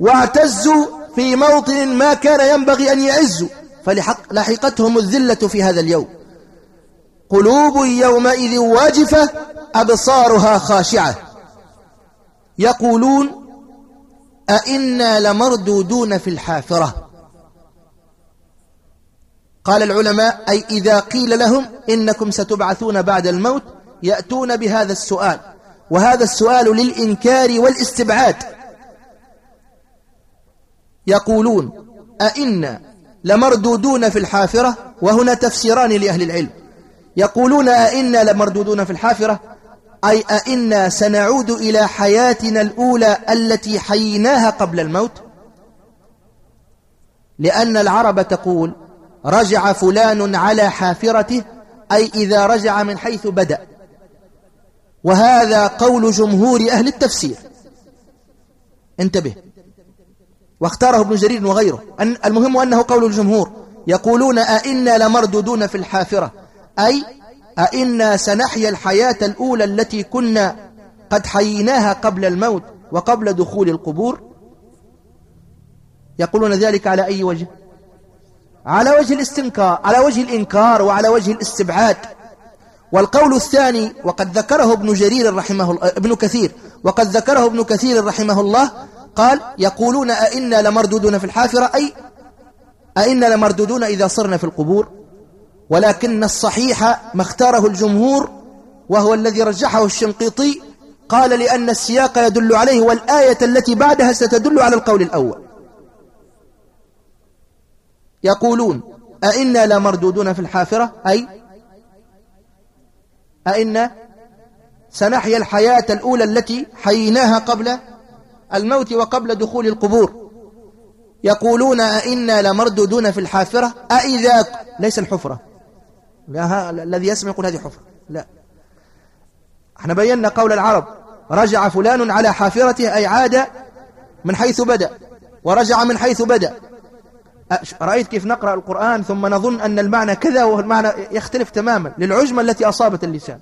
واعتزوا في موطن ما كان ينبغي أن يعزوا فلحقتهم الذلة في هذا اليوم. قلوب يومئذ واجفة أبصارها خاشعة. يقولون أئنا لمردودون في الحافرة. قال العلماء أي إذا قيل لهم إنكم ستبعثون بعد الموت يأتون بهذا السؤال. وهذا السؤال للإنكار والاستبعاد. يقولون أئنا لمردودون في الحافرة؟ وهنا تفسيران لأهل العلم. يقولون أئنا لمردودون في الحافرة؟ أي أئنا سنعود إلى حياتنا الأولى التي حييناها قبل الموت؟ لأن العرب تقول رجع فلان على حافرته أي إذا رجع من حيث بدأ. وهذا قول جمهور أهل التفسير. انتبه. واختاره ابن جرير وغيره. المهم أنه قول الجمهور. يقولون أئنا لمردودون في الحافرة. أي أئنا سنحيا الحياة الأولى التي كنا قد حييناها قبل الموت وقبل دخول القبور؟ يقولون ذلك على أي وجه؟ على وجه الاستنكار على وجه الإنكار وعلى وجه الاستبعاد. والقول الثاني وقد ذكره ابن جرير رحمه ابن كثير وقد ذكره ابن كثير رحمه الله قال يقولون أئنا لمردودون في الحافرة؟ أي أئنا لمردودون إذا صرنا في القبور؟ ولكن الصحيح ما اختاره الجمهور وهو الذي رجحه الشنقيطي قال لأن السياق يدل عليه والآية التي بعدها ستدل على القول الأول. يقولون أئنا لمردودون في الحافرة؟ أي؟ أئنا سنحيا الحياة الأولى التي حييناها قبل الموت وقبل دخول القبور. يقولون أئنا لمردودون في الحافرة؟ أئذا ليس الحفرة. الذي يسمع يقول هذه حفرة. لا. إحنا بينا قول العرب رجع فلان على حافرته أي عاد من حيث بدأ ورجع من حيث بدأ. رأيت كيف نقرأ القرآن ثم نظن أن المعنى كذا والمعنى يختلف تماما للعجمة التي أصابت اللسان.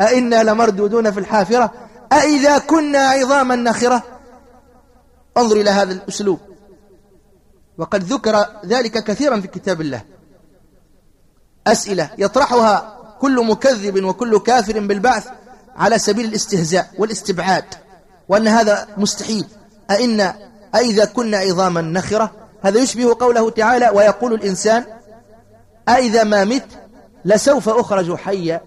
أئنا لمردودون في الحافرة أئذا كنا عظاما نخرة انظر إلى هذا الأسلوب. وقد ذكر ذلك كثيرا في كتاب الله. أسئلة يطرحها كل مكذب وكل كافر بالبعث على سبيل الاستهزاء والاستبعاد وأن هذا مستحيل. أئن أئذا كنا عظاما نخرة هذا يشبه قوله تعالى ويقول الإنسان أئذا ما مت لسوف أخرج حيا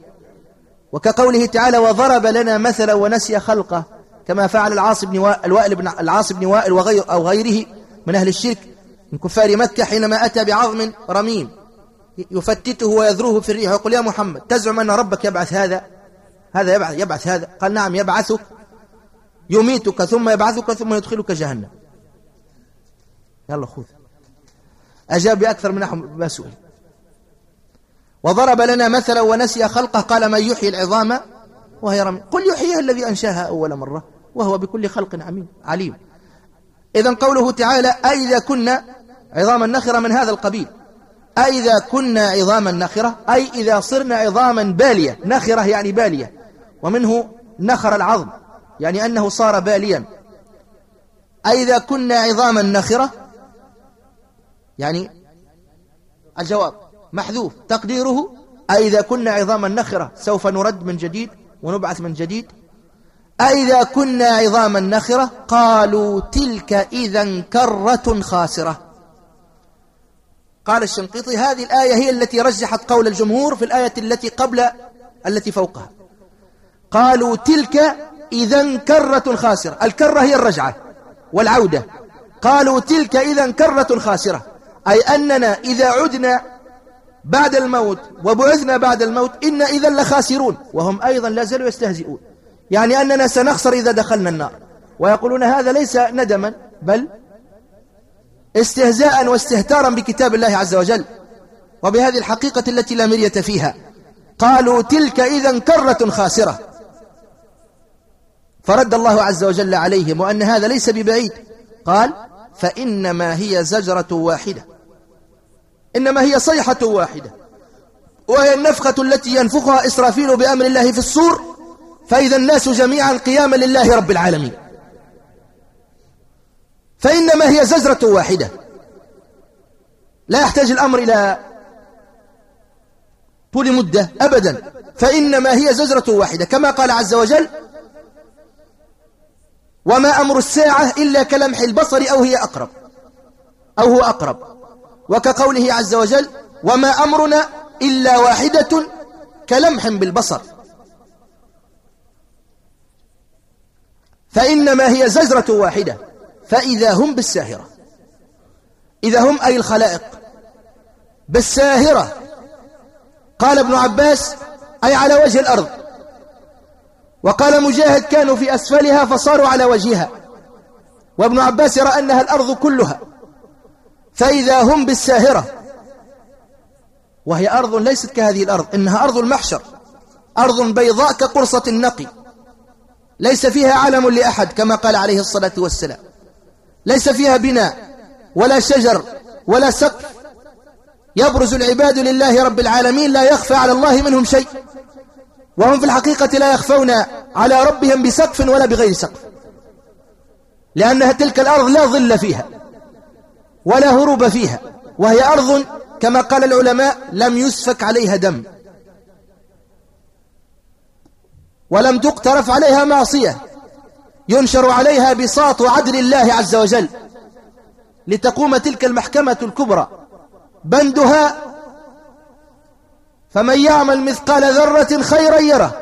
وكقوله تعالى وضرب لنا مثلا ونسي خلقه كما فعل العاص بن وائل بن العاص بن وائل وغير أو غيره من أهل الشرك من كفار مكة حينما أتى بعظم رميم. يفتته ويذروه في الريح ويقول يا محمد تزعم أن ربك يبعث هذا؟ هذا يبعث, يبعث هذا؟ قال نعم يبعثك يميتك ثم يبعثك ثم يدخلك جهنم. يلا خذ أجاب بأكثر من ما سئل. وضرب لنا مثلا ونسي خلقه قال من يحيي العظام وهي رمي قل يحييها الذي أنشاها أول مرة وهو بكل خلق عليم. إذا قوله تعالى أئذا كنا عظاما نخرة من هذا القبيل. أئذا كنا عظاما نخرة أي إذا صرنا عظاما بالية. نخرة يعني بالية. ومنه نخر العظم يعني أنه صار باليا. أئذا كنا عظاما نخرة يعني الجواب محذوف. تقديره أئذا كنا عظاما نخرة سوف نرد من جديد ونبعث من جديد. أئذا كنا عظاما نخرة قالوا تلك إذا كرة خاسرة. قال الشنقيطي هذه الآية هي التي رجحت قول الجمهور في الآية التي قبل التي فوقها. قالوا تلك إذا كرة خاسرة. الكرة هي الرجعة والعودة. قالوا تلك إذا كرة خاسرة. أي أننا إذا عدنا بعد الموت وبعثنا بعد الموت إن إذا لخاسرون. وهم أيضا لا زالوا يستهزئون. يعني أننا سنخسر إذا دخلنا النار. ويقولون هذا ليس ندما بل استهزاء واستهتارا بكتاب الله عز وجل وبهذه الحقيقة التي لا مرية فيها. قالوا تلك إذا كرة خاسرة. فرد الله عز وجل عليهم وأن هذا ليس ببعيد. قال فإنما هي زجرة واحدة. إنما هي صيحة واحدة. وهي النفخة التي ينفخها إسرافيل بأمر الله في الصور فإذا الناس جميعا قياما لله رب العالمين. فإنما هي زجرة واحدة. لا يحتاج الأمر إلى طول مدة أبدا. فإنما هي زجرة واحدة. كما قال عز وجل وما أمر الساعة إلا كلمح البصر أو هي أقرب. أو هو أقرب. وكقوله عز وجل وما أمرنا إلا واحدة كلمح بالبصر. فإنما هي زجرة واحدة. فإذا هم بالساهرة. إذا هم أي الخلائق. بالساهرة. قال ابن عباس أي على وجه الأرض. وقال مجاهد كانوا في أسفلها فصاروا على وجهها. وابن عباس يرى أنها الأرض كلها. فإذا هم بالساهرة. وهي أرض ليست كهذه الأرض إنها أرض المحشر. أرض بيضاء كقرصة النقي. ليس فيها علم لأحد كما قال عليه الصلاة والسلام. ليس فيها بناء ولا شجر ولا سقف. يبرز العباد لله رب العالمين لا يخفى على الله منهم شيء. وهم في الحقيقة لا يخفون على ربهم بسقف ولا بغير سقف. لأنها تلك الأرض لا ظل فيها ولا هروب فيها وهي أرض كما قال العلماء لم يسفك عليها دم. ولم تقترف عليها معصية. ينشر عليها بساط عدل الله عز وجل لتقوم تلك المحكمة الكبرى. بندها فمن يعمل مثقال ذرة خيرا يره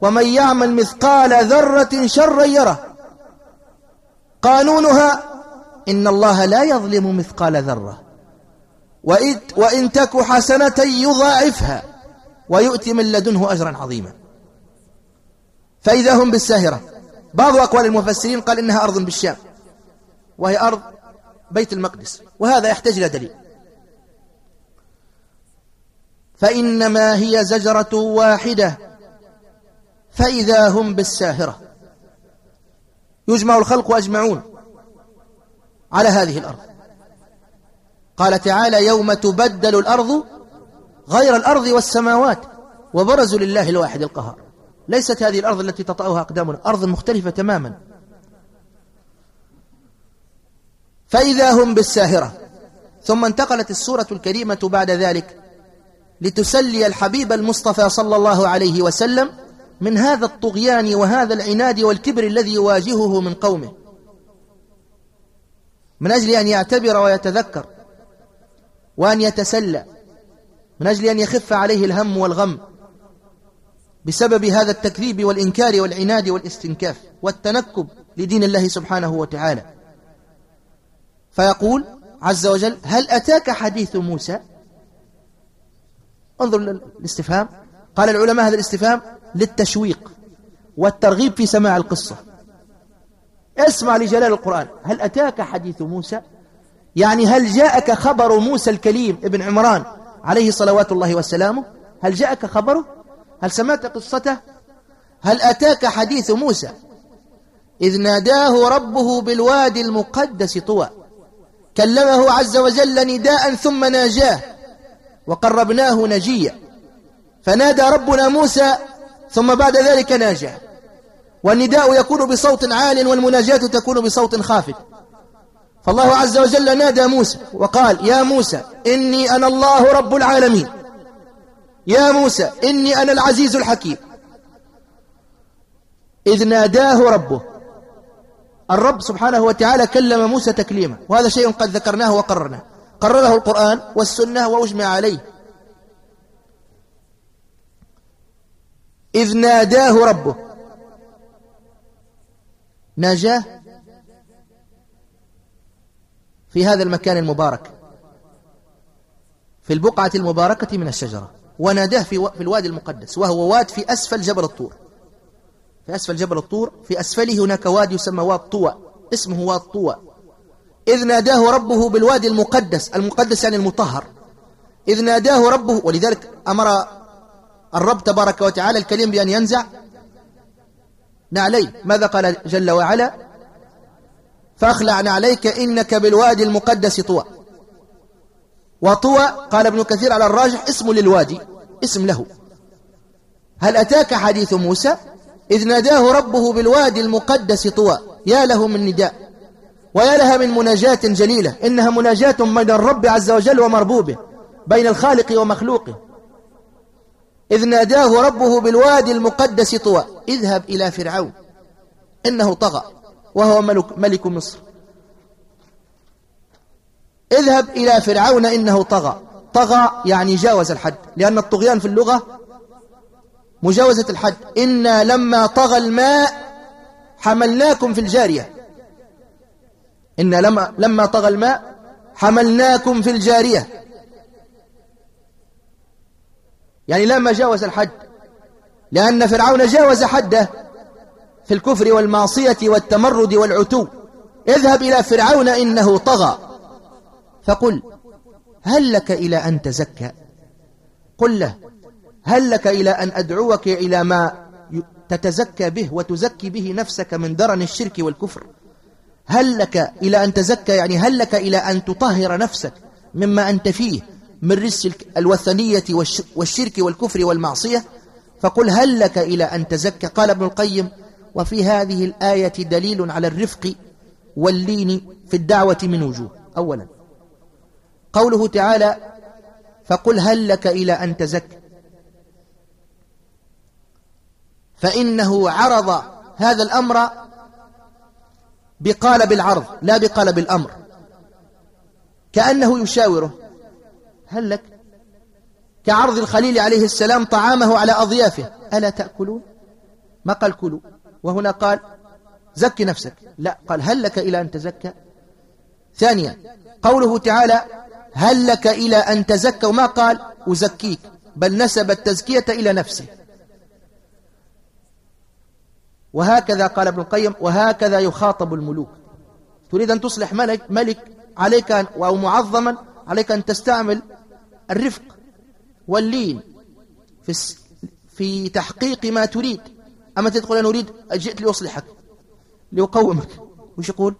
ومن يعمل مثقال ذرة شرا يره. قانونها إن الله لا يظلم مثقال ذرة. وإن تك حسنة يضاعفها ويؤتي من لدنه أجرا عظيما. فإذا هم بالساهرة. بعض أقوال المفسرين قال إنها أرض بالشام وهي أرض بيت المقدس وهذا يحتاج إلى دليل. فإنما هي زجرة واحدة فإذا هم بالساهرة. يجمع الخلق أجمعون على هذه الأرض. قال تعالى يوم تبدل الأرض غير الأرض والسماوات وبرزوا لله الواحد القهار. ليست هذه الأرض التي تطأها أقدامنا أرض مختلفة تماما. فإذا هم بالساهرة ثم انتقلت السورة الكريمة بعد ذلك لتسلي الحبيب المصطفى صلى الله عليه وسلم من هذا الطغيان وهذا العناد والكبر الذي يواجهه من قومه. من أجل أن يعتبر ويتذكر وأن يتسلى من أجل أن يخف عليه الهم والغم. بسبب هذا التكذيب والإنكار والعناد والاستنكاف والتنكب لدين الله سبحانه وتعالى. فيقول عز وجل هل أتاك حديث موسى؟ انظر للاستفهام. قال العلماء هذا الاستفهام للتشويق والترغيب في سماع القصة. اسمع لجلال القرآن. هل أتاك حديث موسى؟ يعني هل جاءك خبر موسى الكليم ابن عمران عليه صلوات الله وسلامه؟ هل جاءك خبره؟ هل سمعت قصته؟ هل أتاك حديث موسى؟ إذ ناداه ربه بالوادي المقدس طوى كلمه عز وجل نداء ثم ناجاه وقربناه نجيا. فنادى ربنا موسى ثم بعد ذلك ناجاه والنداء يكون بصوت عال والمناجاة تكون بصوت خافت. فالله عز وجل نادى موسى وقال يا موسى إني أنا الله رب العالمين. يا موسى إني أنا العزيز الحكيم. إذ ناداه ربه. الرب سبحانه وتعالى كلم موسى تكليما وهذا شيء قد ذكرناه وقررناه. قرره القرآن والسنة وأجمع عليه. إذ ناداه ربه. ناجاه في هذا المكان المبارك في البقعة المباركة من الشجرة. وناداه في, في الوادي المقدس وهو واد في أسفل جبل الطور. في أسفل جبل الطور في أسفله هناك وادي يسمى واد طوى اسمه واد طوى. إذ ناداه ربه بالوادي المقدس المقدس يعني المطهر. إذ ناداه ربه ولذلك أمر الرب تبارك وتعالى الكريم بأن ينزع نعليه. ماذا قال جل وعلا؟ فأخلع نعليك إنك بالوادي المقدس طوى. وطوى قال ابن كثير على الراجح اسم للوادي. اسم له. هل أتاك حديث موسى؟ إذ ناداه ربه بالوادي المقدس طوى. يا له من نداء. ويا لها من مناجاة جليلة. إنها مناجاة بين الرب عز وجل ومربوبه بين الخالق ومخلوقه. إذ ناداه ربه بالوادي المقدس طوى. اذهب إلى فرعون. إنه طغى وهو ملك, ملك مصر. اذهب إلى فرعون إنه طغى. طغى يعني جاوز الحد. لأن الطغيان في اللغة مجاوزة الحد. إنا لما طغى الماء حملناكم في الجارية. إنا لما, لما طغى الماء حملناكم في الجارية. يعني لما جاوز الحد. لأن فرعون جاوز حده في الكفر والمعصية والتمرد والعتو. اذهب إلى فرعون إنه طغى. فقل هل لك إلى أن تزكى؟ قل له هل لك إلى أن أدعوك إلى ما تتزكى به وتزكي به نفسك من درن الشرك والكفر؟ هل لك إلى أن تزكى؟ يعني هل لك إلى أن تطهر نفسك مما أنت فيه من رس الوثنية والشرك والكفر والمعصية؟ فقل هل لك إلى أن تزكى؟ قال ابن القيم وفي هذه الآية دليل على الرفق واللين في الدعوة من وجوه. أولا قوله تعالى فقل هل لك إلى أن تزكى فإنه عرض هذا الأمر بقالب العرض لا بقالب الأمر. كأنه يشاوره. هل لك؟ كعرض الخليل عليه السلام طعامه على أضيافه. ألا تأكلون؟ ما قال كلوا. وهنا قال زك نفسك. لا. قال هل لك إلى أن تزكى؟ ثانيا قوله تعالى هل لك إلى أن تزكى؟ وما قال؟ أزكيك. بل نسب التزكية إلى نفسه وهكذا قال ابن القيم وهكذا يخاطب الملوك. تريد أن تصلح ملك, ملك عليك أو معظما عليك أن تستعمل الرفق واللين في في تحقيق ما تريد. أما تدخل أنا أريد جئت لأصلحك لأقومك. وش يقول؟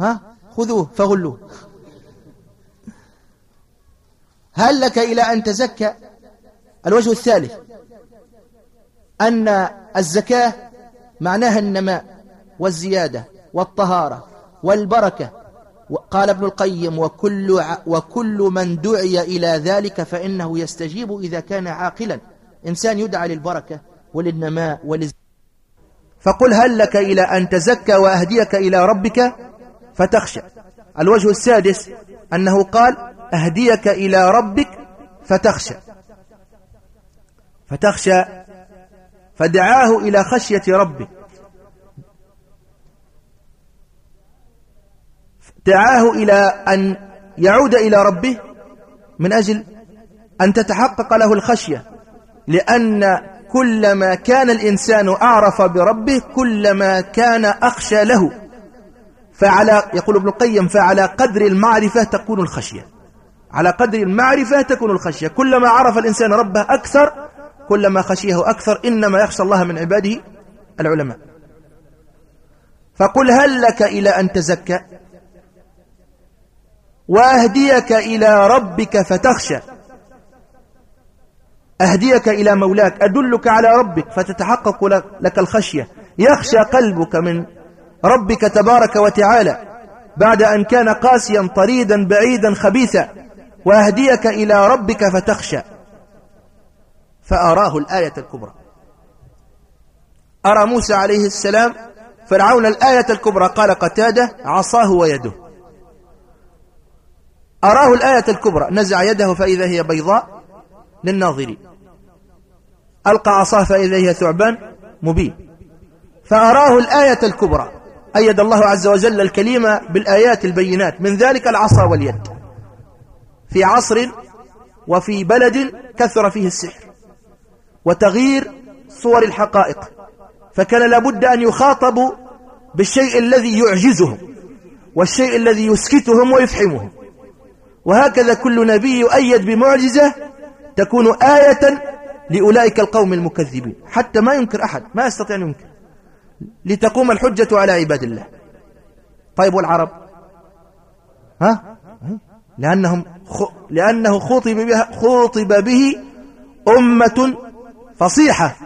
ها؟ خذوه فغلوه. هل لك إلى أن تزكى؟ الوجه الثالث أن الزكاة معناها النماء والزيادة والطهارة والبركة. قال ابن القيم وكل, وكل من دعي إلى ذلك فإنه يستجيب إذا كان عاقلا. إنسان يدعى للبركة وللنماء وللزكاة فقل هل لك إلى أن تزكى وأهديك إلى ربك؟ فتخشى. الوجه السادس أنه قال أهديك إلى ربك فتخشى. فتخشى فدعاه إلى خشية ربه دعاه إلى أن يعود إلى ربه من أجل أن تتحقق له الخشية. لأن كلما كان الإنسان أعرف بربه كلما كان أخشى له. فعلى يقول ابن القيم فعلى قدر المعرفة تكون الخشية. على قدر المعرفة تكون الخشية. كلما عرف الإنسان ربه أكثر كلما خشيه أكثر إنما يخشى الله من عباده العلماء. فقل هل لك إلى أن تزكى؟ وأهديك إلى ربك فتخشى. أهديك إلى مولاك أدلك على ربك فتتحقق لك الخشية. يخشى قلبك من ربك تبارك وتعالى بعد أن كان قاسيا طريدا بعيدا خبيثا. وأهديك إلى ربك فتخشى. فأراه الآية الكبرى. أرى موسى عليه السلام فرعون الآية الكبرى قال قتادة عصاه ويده. أراه الآية الكبرى نزع يده فإذا هي بيضاء للناظرين. ألقى عصاه فإذا هي ثعبان مبين. فأراه الآية الكبرى أيد الله عز وجل الكلمة بالآيات البينات من ذلك العصا واليد. في عصر وفي بلد كثر فيه السحر وتغيير صور الحقائق فكان لابد أن يخاطبوا بالشيء الذي يعجزهم والشيء الذي يسكتهم ويفحمهم. وهكذا كل نبي يؤيد بمعجزة تكون آية لأولئك القوم المكذبين حتى ما ينكر أحد ما يستطيع أن ينكر لتقوم الحجة على عباد الله. طيب والعرب؟ ها؟ لأنهم لأنه خطب, بها خطب به أمة فصيحة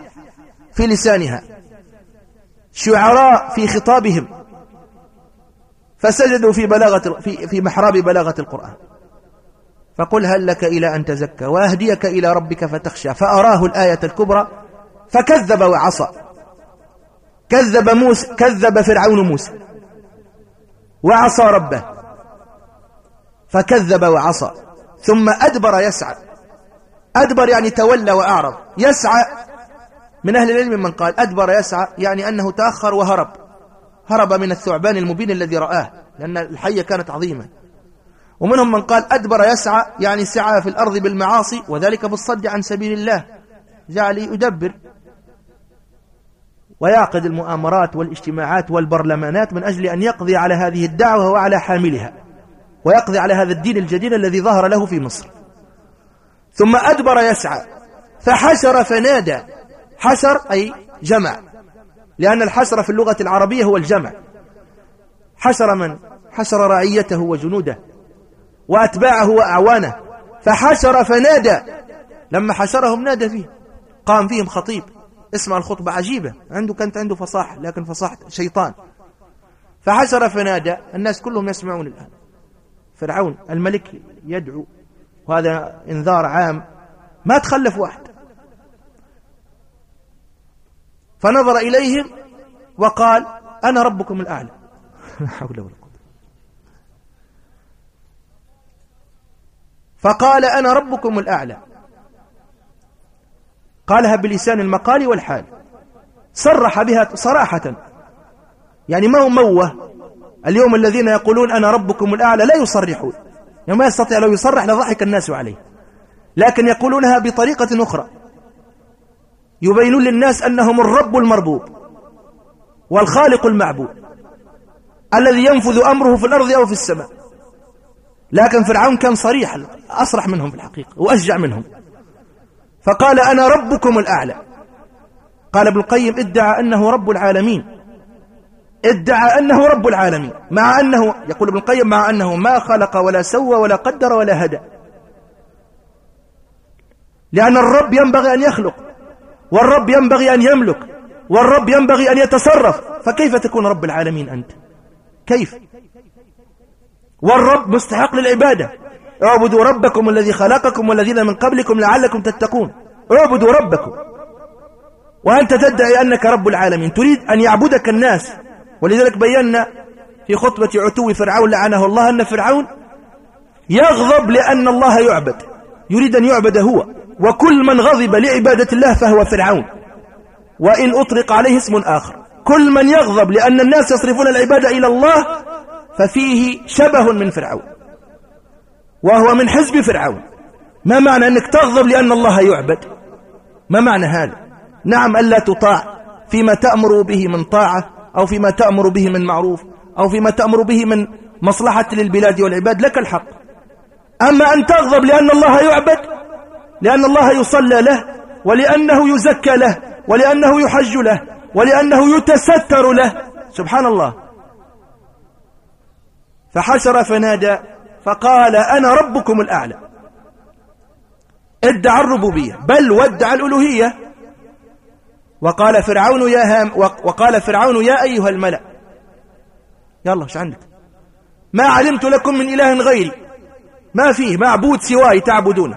في لسانها. شعراء في خطابهم. فسجدوا في بلاغة في في محراب بلاغة القرآن. فقل هل لك إلى أن تزكى؟ وأهديك إلى ربك فتخشى. فأراه الآية الكبرى فكذب وعصى. كذب موسى كذب فرعون موسى. وعصى ربه. فكذب وعصى. ثم أدبر يسعى. أدبر يعني تولى وأعرض. يسعى من أهل العلم من قال أدبر يسعى يعني أنه تأخر وهرب. هرب من الثعبان المبين الذي رآه لأن الحية كانت عظيمة. ومنهم من قال أدبر يسعى يعني سعى في الأرض بالمعاصي وذلك بالصد عن سبيل الله. جعل يدبر ويعقد المؤامرات والاجتماعات والبرلمانات من أجل أن يقضي على هذه الدعوة وعلى حاملها. ويقضي على هذا الدين الجديد الذي ظهر له في مصر. ثم أدبر يسعى فحشر فنادى. حشر أي جمع لأن الحشر في اللغة العربية هو الجمع. حشر من؟ حشر رعيته وجنوده وأتباعه وأعوانه. فحشر فنادى لما حشرهم نادى فيه. قام فيهم خطيب اسمع الخطبة عجيبة عنده كانت عنده فصاحة لكن فصاحة شيطان. فحشر فنادى الناس كلهم يسمعون الآن. فرعون الملك يدعو. وهذا إنذار عام. ما تخلف واحد. فنظر إليهم وقال أنا ربكم الأعلى. لا حول ولا قوة. فقال أنا ربكم الأعلى. قالها بلسان المقال والحال. صرح بها صراحة. يعني ما هو موه. اليوم الذين يقولون أنا ربكم الأعلى لا يصرحون. ما يستطيع لو يصرح لضحك الناس عليه. لكن يقولونها بطريقة أخرى. يبينون للناس أنهم الرب المربوب والخالق المعبود الذي ينفذ أمره في الأرض أو في السماء. لكن فرعون كان صريح أصرح منهم في الحقيقة وأشجع منهم. فقال أنا ربكم الأعلى. قال ابن القيم ادعى أنه رب العالمين. ادعى أنه رب العالمين مع أنه يقول ابن القيم مع أنه ما خلق ولا سوى ولا قدر ولا هدى. لأن الرب ينبغي أن يخلق والرب ينبغي أن يملك والرب ينبغي أن يتصرف. فكيف تكون رب العالمين أنت؟ كيف؟ والرب مستحق للعبادة. اعبدوا ربكم الذي خلقكم والذين من قبلكم لعلكم تتقون. اعبدوا ربكم. وأنت تدعي أنك رب العالمين. تريد أن يعبدك الناس. ولذلك بينا في خطبة عتو فرعون لعنه الله أن فرعون يغضب لأن الله يعبد يريد أن يعبد هو وكل من غضب لعبادة الله فهو فرعون وإن أطلق عليه اسم آخر كل من يغضب لأن الناس يصرفون العبادة إلى الله ففيه شبه من فرعون وهو من حزب فرعون ما معنى أنك تغضب لأن الله يعبد؟ ما معنى هذا؟ نعم ألا تطاع فيما تأمر به من طاعة أو فيما تأمر به من معروف أو فيما تأمر به من مصلحة للبلاد والعباد لك الحق. أما أن تغضب لأن الله يعبد لأن الله يصلى له ولأنه يزكى له ولأنه يحج له ولأنه يتستر له. سبحان الله. فحشر فنادى فقال أنا ربكم الأعلى. ادعى الربوبية. بل وادعى الألوهية. وقال فرعون يا هام وقال فرعون يا أيها الملأ. يلا إيش عندك؟ ما علمت لكم من إله غيري. ما فيه معبود سواي تعبدونه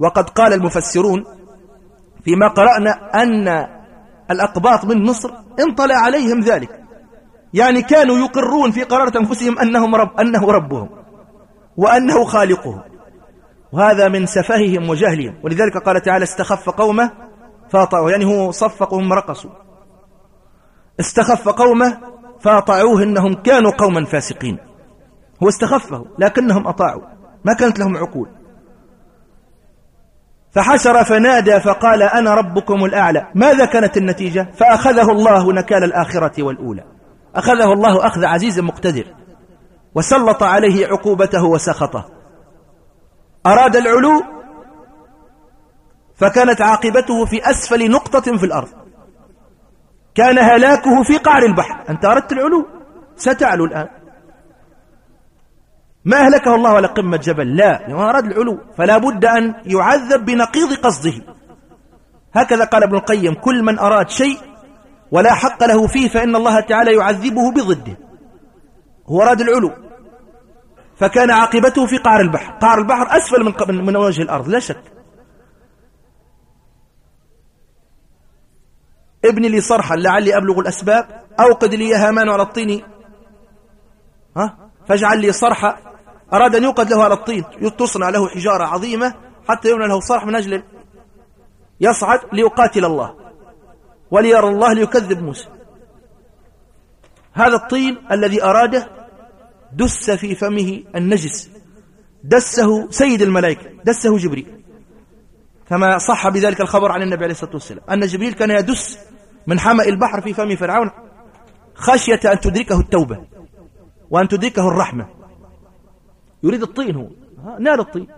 وقد قال المفسرون فيما قرأنا أن الأقباط من مصر انطلع عليهم ذلك. يعني كانوا يقرون في قرارة أنفسهم أنهم رب أنه ربهم وأنه خالقهم. وهذا من سفههم وجهلهم. ولذلك قال تعالى استخف قومه فاطعوا يعني هو صفقهم رقصوا. استخف قومه فاطعوه إنهم كانوا قوما فاسقين. هو استخفه لكنهم أطاعوا ما كانت لهم عقول. فحشر فنادى فقال أنا ربكم الأعلى. ماذا كانت النتيجة؟ فأخذه الله نكال الآخرة والأولى. أخذه الله أخذ عزيز مقتدر. وسلط عليه عقوبته وسخطه. أراد العلو؟ فكانت عاقبته في أسفل نقطة في الأرض. كان هلاكه في قعر البحر. أنت أردت العلو؟ ستعلو الآن. ما أهلكه الله ولا قمة جبل؟ لا. لأنه أراد العلو فلا بد أن يعذب بنقيض قصده. هكذا قال ابن القيم كل من أراد شيء ولا حق له فيه فإن الله تعالى يعذبه بضده. هو أراد العلو. فكان عاقبته في قعر البحر. قعر البحر أسفل من, من وجه الأرض لا شك. ابن لي صرحا لعلي أبلغ الأسباب. أوقد لي هامان على الطين. ها؟ فاجعل لي صرحا. أراد أن يوقد له على الطين. تصنع له حجارة عظيمة حتى يبنى له صرح من أجل يصعد ليقاتل الله. وليرى الله ليكذب موسى. هذا الطين الذي أراده دس في فمه النجس. دسه سيد الملائكة. دسه جبريل. كما صح بذلك الخبر عن النبي عليه الصلاة والسلام. أن جبريل كان يدس من حمأ البحر في فم فرعون خشية أن تدركه التوبة وأن تدركه الرحمة. يريد الطين هو. نال الطين.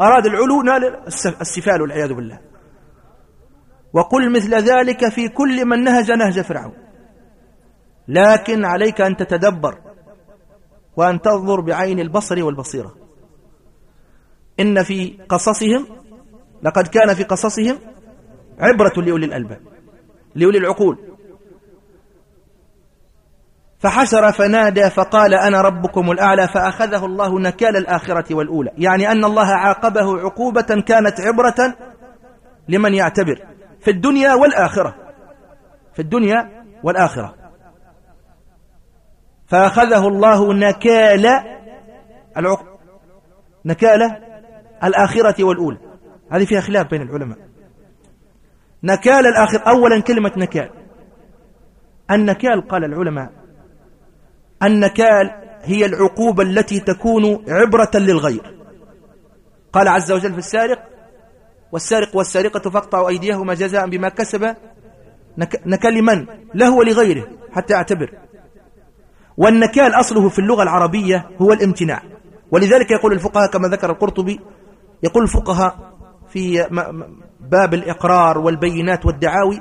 أراد العلو نال السفال والعياذ بالله. وقل مثل ذلك في كل من نهج نهج فرعون. لكن عليك أن تتدبر وأن تنظر بعين البصر والبصيرة. إن في قصصهم لقد كان في قصصهم عبرة لأولي الألباب لأولي العقول. فحشر فنادى فقال أنا ربكم الأعلى فأخذه الله نكال الآخرة والأولى. يعني أن الله عاقبه عقوبة كانت عبرة لمن يعتبر في الدنيا والآخرة. في الدنيا والآخرة. فأخذه الله نكال العقب نكال الآخرة والأولى. هذه فيها خلاف بين العلماء. نكال الآخر أولا كلمة نكال. النكال قال العلماء النكال هي العقوبة التي تكون عبرة للغير. قال عز وجل في السارق والسارق والسارقة فاقطعوا أيديهما جزاء بما كسب. نكال من له ولغيره حتى أعتبر. والنكال أصله في اللغة العربية هو الامتناع. ولذلك يقول الفقهاء كما ذكر القرطبي يقول الفقهاء في باب الإقرار والبينات والدعاوي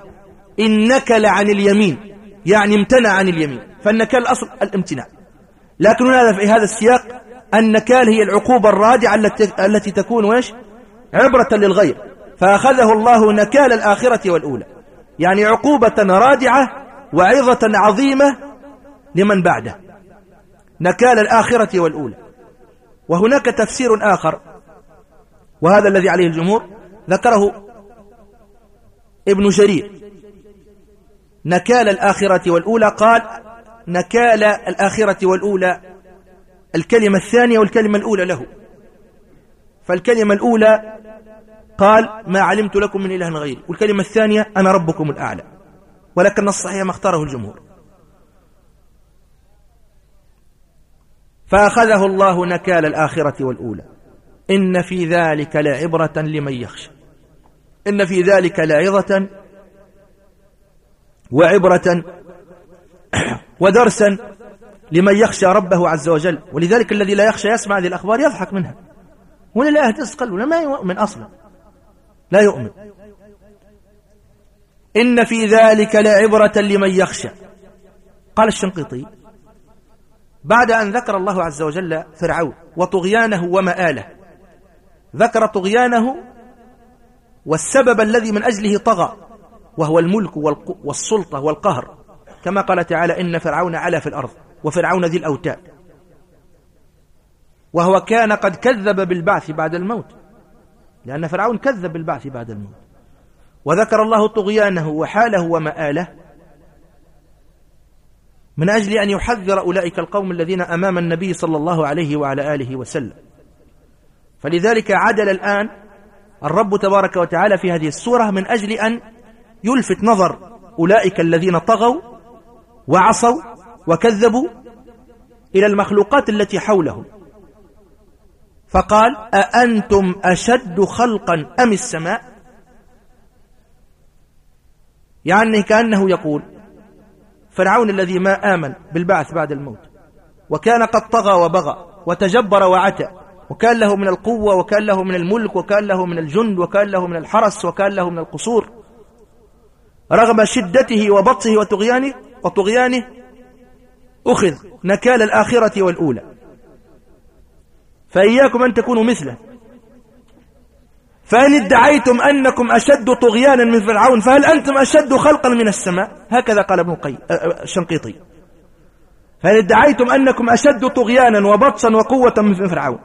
إن نكل عن اليمين يعني امتنع عن اليمين فالنكال الأصل الامتناع. لكن هذا في هذا السياق النكال هي العقوبة الرادعة التي تكون ويش عبرة للغير. فأخذه الله نكال الآخرة والأولى. يعني عقوبة رادعة وعظة عظيمة لمن بعده. نكال الآخرة والأولى. وهناك تفسير آخر. وهذا الذي عليه الجمهور ذكره ابن جرير. نكال الآخرة والأولى قال نكال الآخرة والأولى الكلمة الثانية والكلمة الأولى له. فالكلمة الأولى قال ما علمت لكم من إله غيري. والكلمة الثانية أنا ربكم الأعلى. ولكن الصحيح ما اختاره الجمهور. فأخذه الله نكال الآخرة والأولى. إن في ذلك لعبرة لمن يخشى. إن في ذلك لعظة وعبرة ودرسا لمن يخشى ربه عز وجل. ولذلك الذي لا يخشى يسمع هذه الأخبار يضحك منها. ولا لا تسقل ولا ما يؤمن أصلا. لا يؤمن. إن في ذلك لعبرة لمن يخشى. قال الشنقيطي بعد أن ذكر الله عز وجل فرعون وطغيانه ومآله ذكر طغيانه والسبب الذي من أجله طغى وهو الملك والسلطة والقهر. كما قال تعالى إن فرعون علا في الأرض وفرعون ذي الأوتاد. وهو كان قد كذب بالبعث بعد الموت. لأن فرعون كذب بالبعث بعد الموت. وذكر الله طغيانه وحاله ومآله من أجل أن يحذر أولئك القوم الذين أمام النبي صلى الله عليه وعلى آله وسلم. فلذلك عدل الآن الرب تبارك وتعالى في هذه السورة من أجل أن يلفت نظر أولئك الذين طغوا وعصوا وكذبوا إلى المخلوقات التي حولهم. فقال أأنتم أشد خلقا أم السماء؟ يعني كأنه يقول فرعون الذي ما آمن بالبعث بعد الموت وكان قد طغى وبغى وتجبر وعتى وكان له من القوة وكان له من الملك وكان له من الجند وكان له من الحرس وكان له من القصور. رغم شدته وبطشه وطغيانه وطغيانه أخذ نكال الآخرة والأولى. فإياكم أن تكونوا مثله. فإن ادعيتم أنكم أشد طغيانا من فرعون؟ فهل أنتم أشد خلقا من السماء؟ هكذا قال ابن قي الشنقيطي. فإن ادعيتم أنكم أشد طغيانا وبطشا وقوة من فرعون؟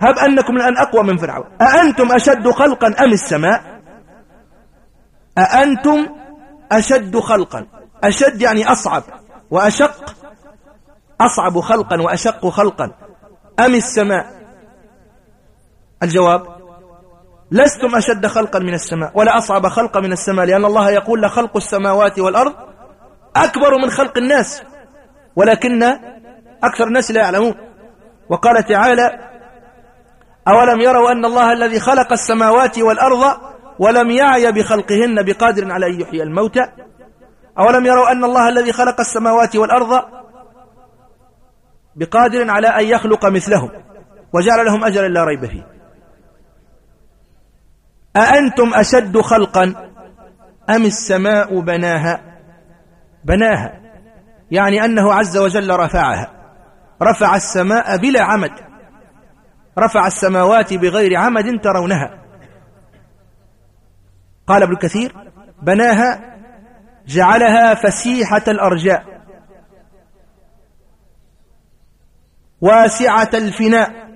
هب أنكم الآن أقوى من فرعون. أأنتم أشد خلقا أم السماء؟ أأنتم أشد خلقا. أشد يعني أصعب وأشق. أصعب خلقا وأشق خلقا. أم السماء؟ الجواب لستم أشد خلقا من السماء ولا أصعب خلقا من السماء لأن الله يقول لخلق السماوات والأرض أكبر من خلق الناس ولكن أكثر الناس لا يعلمون. وقال تعالى أولم يروا أن الله الذي خلق السماوات والأرض ولم يعي بخلقهن بقادر على أن يحيي الموتى؟ أولم يروا أن الله الذي خلق السماوات والأرض بقادر على أن يخلق مثلهم وجعل لهم أجلا لا ريب فيه؟ أأنتم أشد خلقا أم السماء بناها؟ بناها يعني أنه عز وجل رفعها رفع السماء بلا عمد. رفع السماوات بغير عمد ترونها. قال ابن كثير بناها جعلها فسيحة الأرجاء. واسعة الفناء.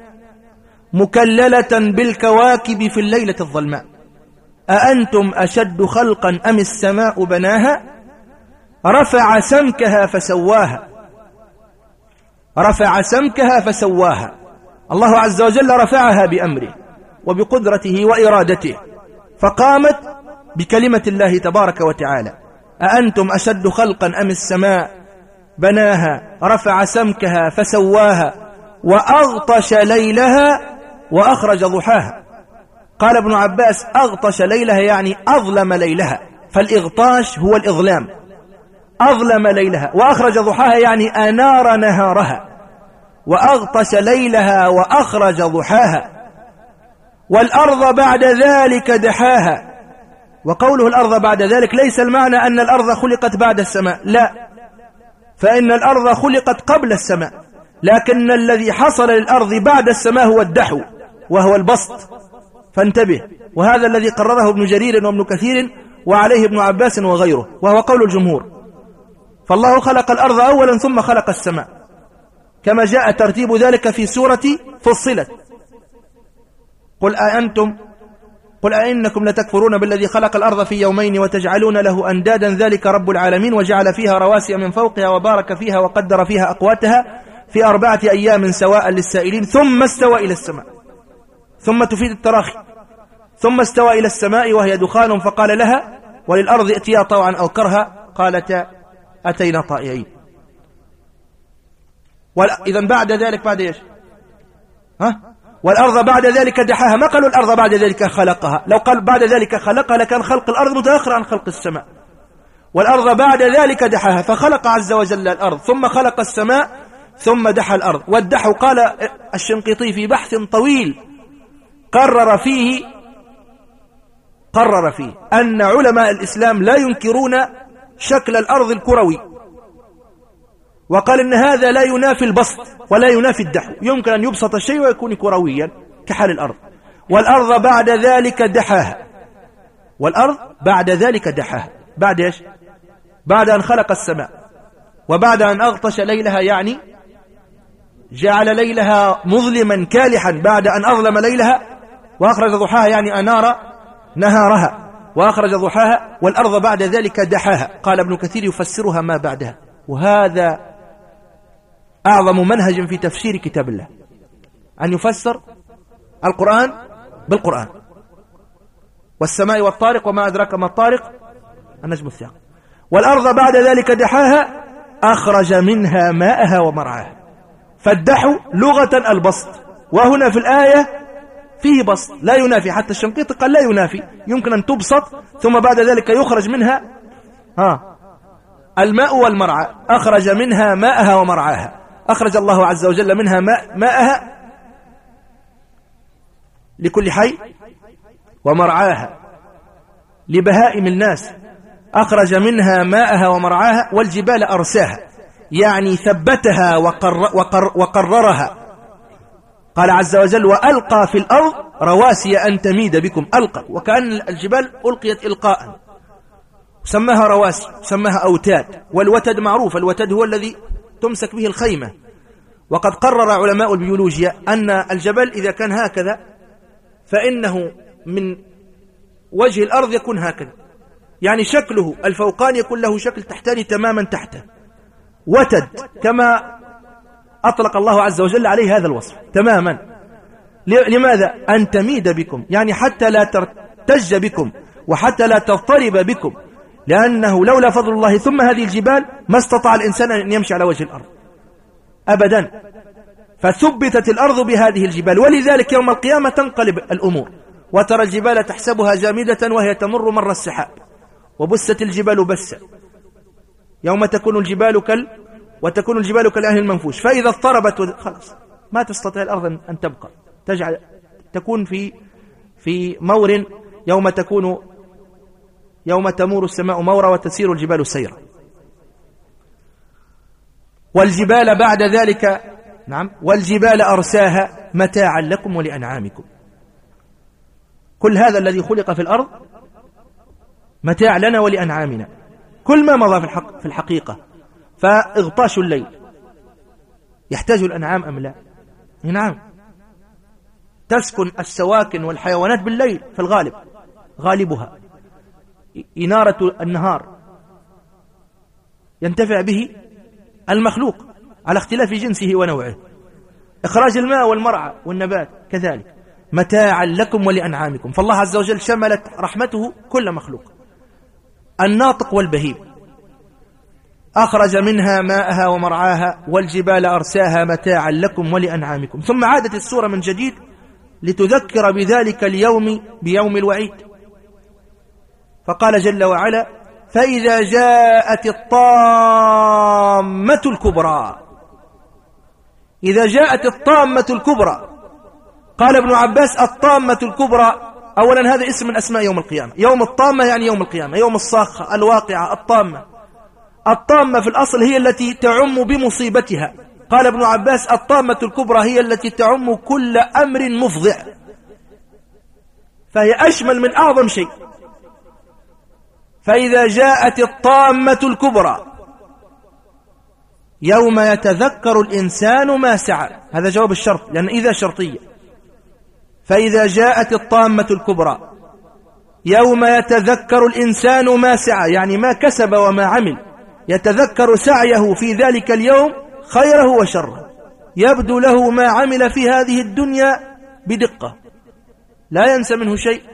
مكللة بالكواكب في الليلة الظلماء. أأنتم أشد خلقا أم السماء بناها؟ رفع سمكها فسواها. رفع سمكها فسواها. الله عز وجل رفعها بأمره وبقدرته وإرادته فقامت بكلمة الله تبارك وتعالى. أأنتم أشد خلقا أم السماء؟ بناها رفع سمكها فسواها وأغطش ليلها وأخرج ضحاها. قال ابن عباس أغطش ليلها يعني أظلم ليلها فالإغطاش هو الإظلام. أظلم ليلها وأخرج ضحاها يعني أنار نهارها. وأغطش ليلها وأخرج ضحاها والأرض بعد ذلك دحاها. وقوله الأرض بعد ذلك ليس المعنى أن الأرض خلقت بعد السماء لا. فإن الأرض خلقت قبل السماء لكن الذي حصل للأرض بعد السماء هو الدحو وهو البسط. فانتبه. وهذا الذي قرره ابن جرير وابن كثير وعليه ابن عباس وغيره وهو قول الجمهور. فالله خلق الأرض أولا ثم خلق السماء. كما جاء ترتيب ذلك في سورة فصلت. قل أأنتم قل أئنكم لتكفرون بالذي خلق الأرض في يومين وتجعلون له أندادا ذلك رب العالمين وجعل فيها رواسي من فوقها وبارك فيها وقدر فيها أقواتها في أربعة أيام سواء للسائلين. ثم استوى إلى السماء. ثم تفيد التراخي. ثم استوى إلى السماء وهي دخان فقال لها وللأرض ائتيا طوعا أو كرها. قالتا أتينا طائعين. إذا بعد ذلك بعد إيش؟ ها؟ والأرض بعد ذلك دحاها. ما قالوا الأرض بعد ذلك خلقها؟ لو قال بعد ذلك خلقها لكان خلق الأرض متأخر عن خلق السماء. والأرض بعد ذلك دحاها. فخلق عز وجل الأرض ثم خلق السماء ثم دحى الأرض. والدحو قال الشنقيطي في بحث طويل قرر فيه قرر فيه أن علماء الإسلام لا ينكرون شكل الأرض الكروي. وقال إن هذا لا ينافي البسط ولا ينافي الدحو. يمكن أن يبسط الشيء ويكون كرويا كحال الأرض. والأرض بعد ذلك دحاها. والأرض بعد ذلك دحاها. بعد إيش؟ بعد أن خلق السماء. وبعد أن أغطش ليلها يعني جعل ليلها مظلما كالحا. بعد أن أظلم ليلها وأخرج ضحاها يعني أنار نهارها. وأخرج ضحاها والأرض بعد ذلك دحاها. قال ابن كثير يفسرها ما بعدها. وهذا أعظم منهج في تفسير كتاب الله. أن يفسر القرآن بالقرآن. والسماء والطارق وما أدراك ما الطارق النجم الثاقب والأرض بعد ذلك دحاها أخرج منها ماءها ومرعاها. فالدحو لغة البسط. وهنا في الآية فيه بسط. لا ينافي. حتى الشنقيط قال لا ينافي. يمكن أن تبسط ثم بعد ذلك يخرج منها ها الماء والمرعى. أخرج منها ماءها ومرعاها. أخرج الله عز وجل منها ماء ماءها لكل حي ومرعاها لبهائم الناس. أخرج منها ماءها ومرعاها والجبال أرساها يعني ثبتها وقر وقر وقررها. قال عز وجل وألقى في الأرض رواسي أن تميد بكم. ألقى وكأن الجبال ألقيت إلقاء. سماها رواسي سماها أوتاد. والوتد معروف الوتد هو الذي تمسك به الخيمة. وقد قرر علماء البيولوجيا أن الجبل إذا كان هكذا فإنه من وجه الأرض يكون هكذا. يعني شكله الفوقاني يكون له شكل تحتاني تماما تحته. وتد كما أطلق الله عز وجل عليه هذا الوصف تماما. لماذا؟ أن تميد بكم. يعني حتى لا ترتج بكم وحتى لا تضطرب بكم. لأنه لولا فضل الله ثم هذه الجبال ما استطاع الإنسان أن يمشي على وجه الأرض. أبدا. فثبتت الأرض بهذه الجبال. ولذلك يوم القيامة تنقلب الأمور. وترى الجبال تحسبها جامدة وهي تمر مر السحاب. وبست الجبال بسا يوم تكون الجبال كال وتكون الجبال كالأهل المنفوش. فإذا اضطربت خلاص. ما تستطيع الأرض أن تبقى. تجعل تكون في في مور يوم تكون يوم تمور السماء مورا وتسير الجبال سيرا. والجبال بعد ذلك نعم والجبال أرساها متاعا لكم ولأنعامكم. كل هذا الذي خلق في الأرض متاع لنا ولأنعامنا. كل ما مضى في, الحق في الحقيقة فإغطاش الليل. يحتاج الأنعام أم لا؟ نعم. تسكن السواكن والحيوانات بالليل في الغالب غالبها. إنارة النهار ينتفع به المخلوق على اختلاف جنسه ونوعه. إخراج الماء والمرعى والنبات كذلك. متاعا لكم ولأنعامكم. فالله عز وجل شملت رحمته كل مخلوق. الناطق والبهيم. أخرج منها ماءها ومرعاها والجبال أرساها متاعا لكم ولأنعامكم. ثم عادت السورة من جديد لتذكر بذلك اليوم بيوم الوعيد. فقال جل وعلا فإذا جاءت الطامة الكبرى. إذا جاءت الطامة الكبرى. قال ابن عباس الطامة الكبرى. أولا هذا اسم من أسماء يوم القيامة. يوم الطامة يعني يوم القيامة. يوم الصاخة الواقعة الطامة. الطامة في الأصل هي التي تعم بمصيبتها. قال ابن عباس الطامة الكبرى هي التي تعم كل أمر مفضع. فهي أشمل من أعظم شيء. فإذا جاءت الطامة الكبرى يوم يتذكر الإنسان ما سعى. هذا جواب الشرط لأن إذا شرطية. فإذا جاءت الطامة الكبرى يوم يتذكر الإنسان ما سعى يعني ما كسب وما عمل يتذكر سعيه في ذلك اليوم خيره وشره. يبدو له ما عمل في هذه الدنيا بدقة. لا ينسى منه شيء.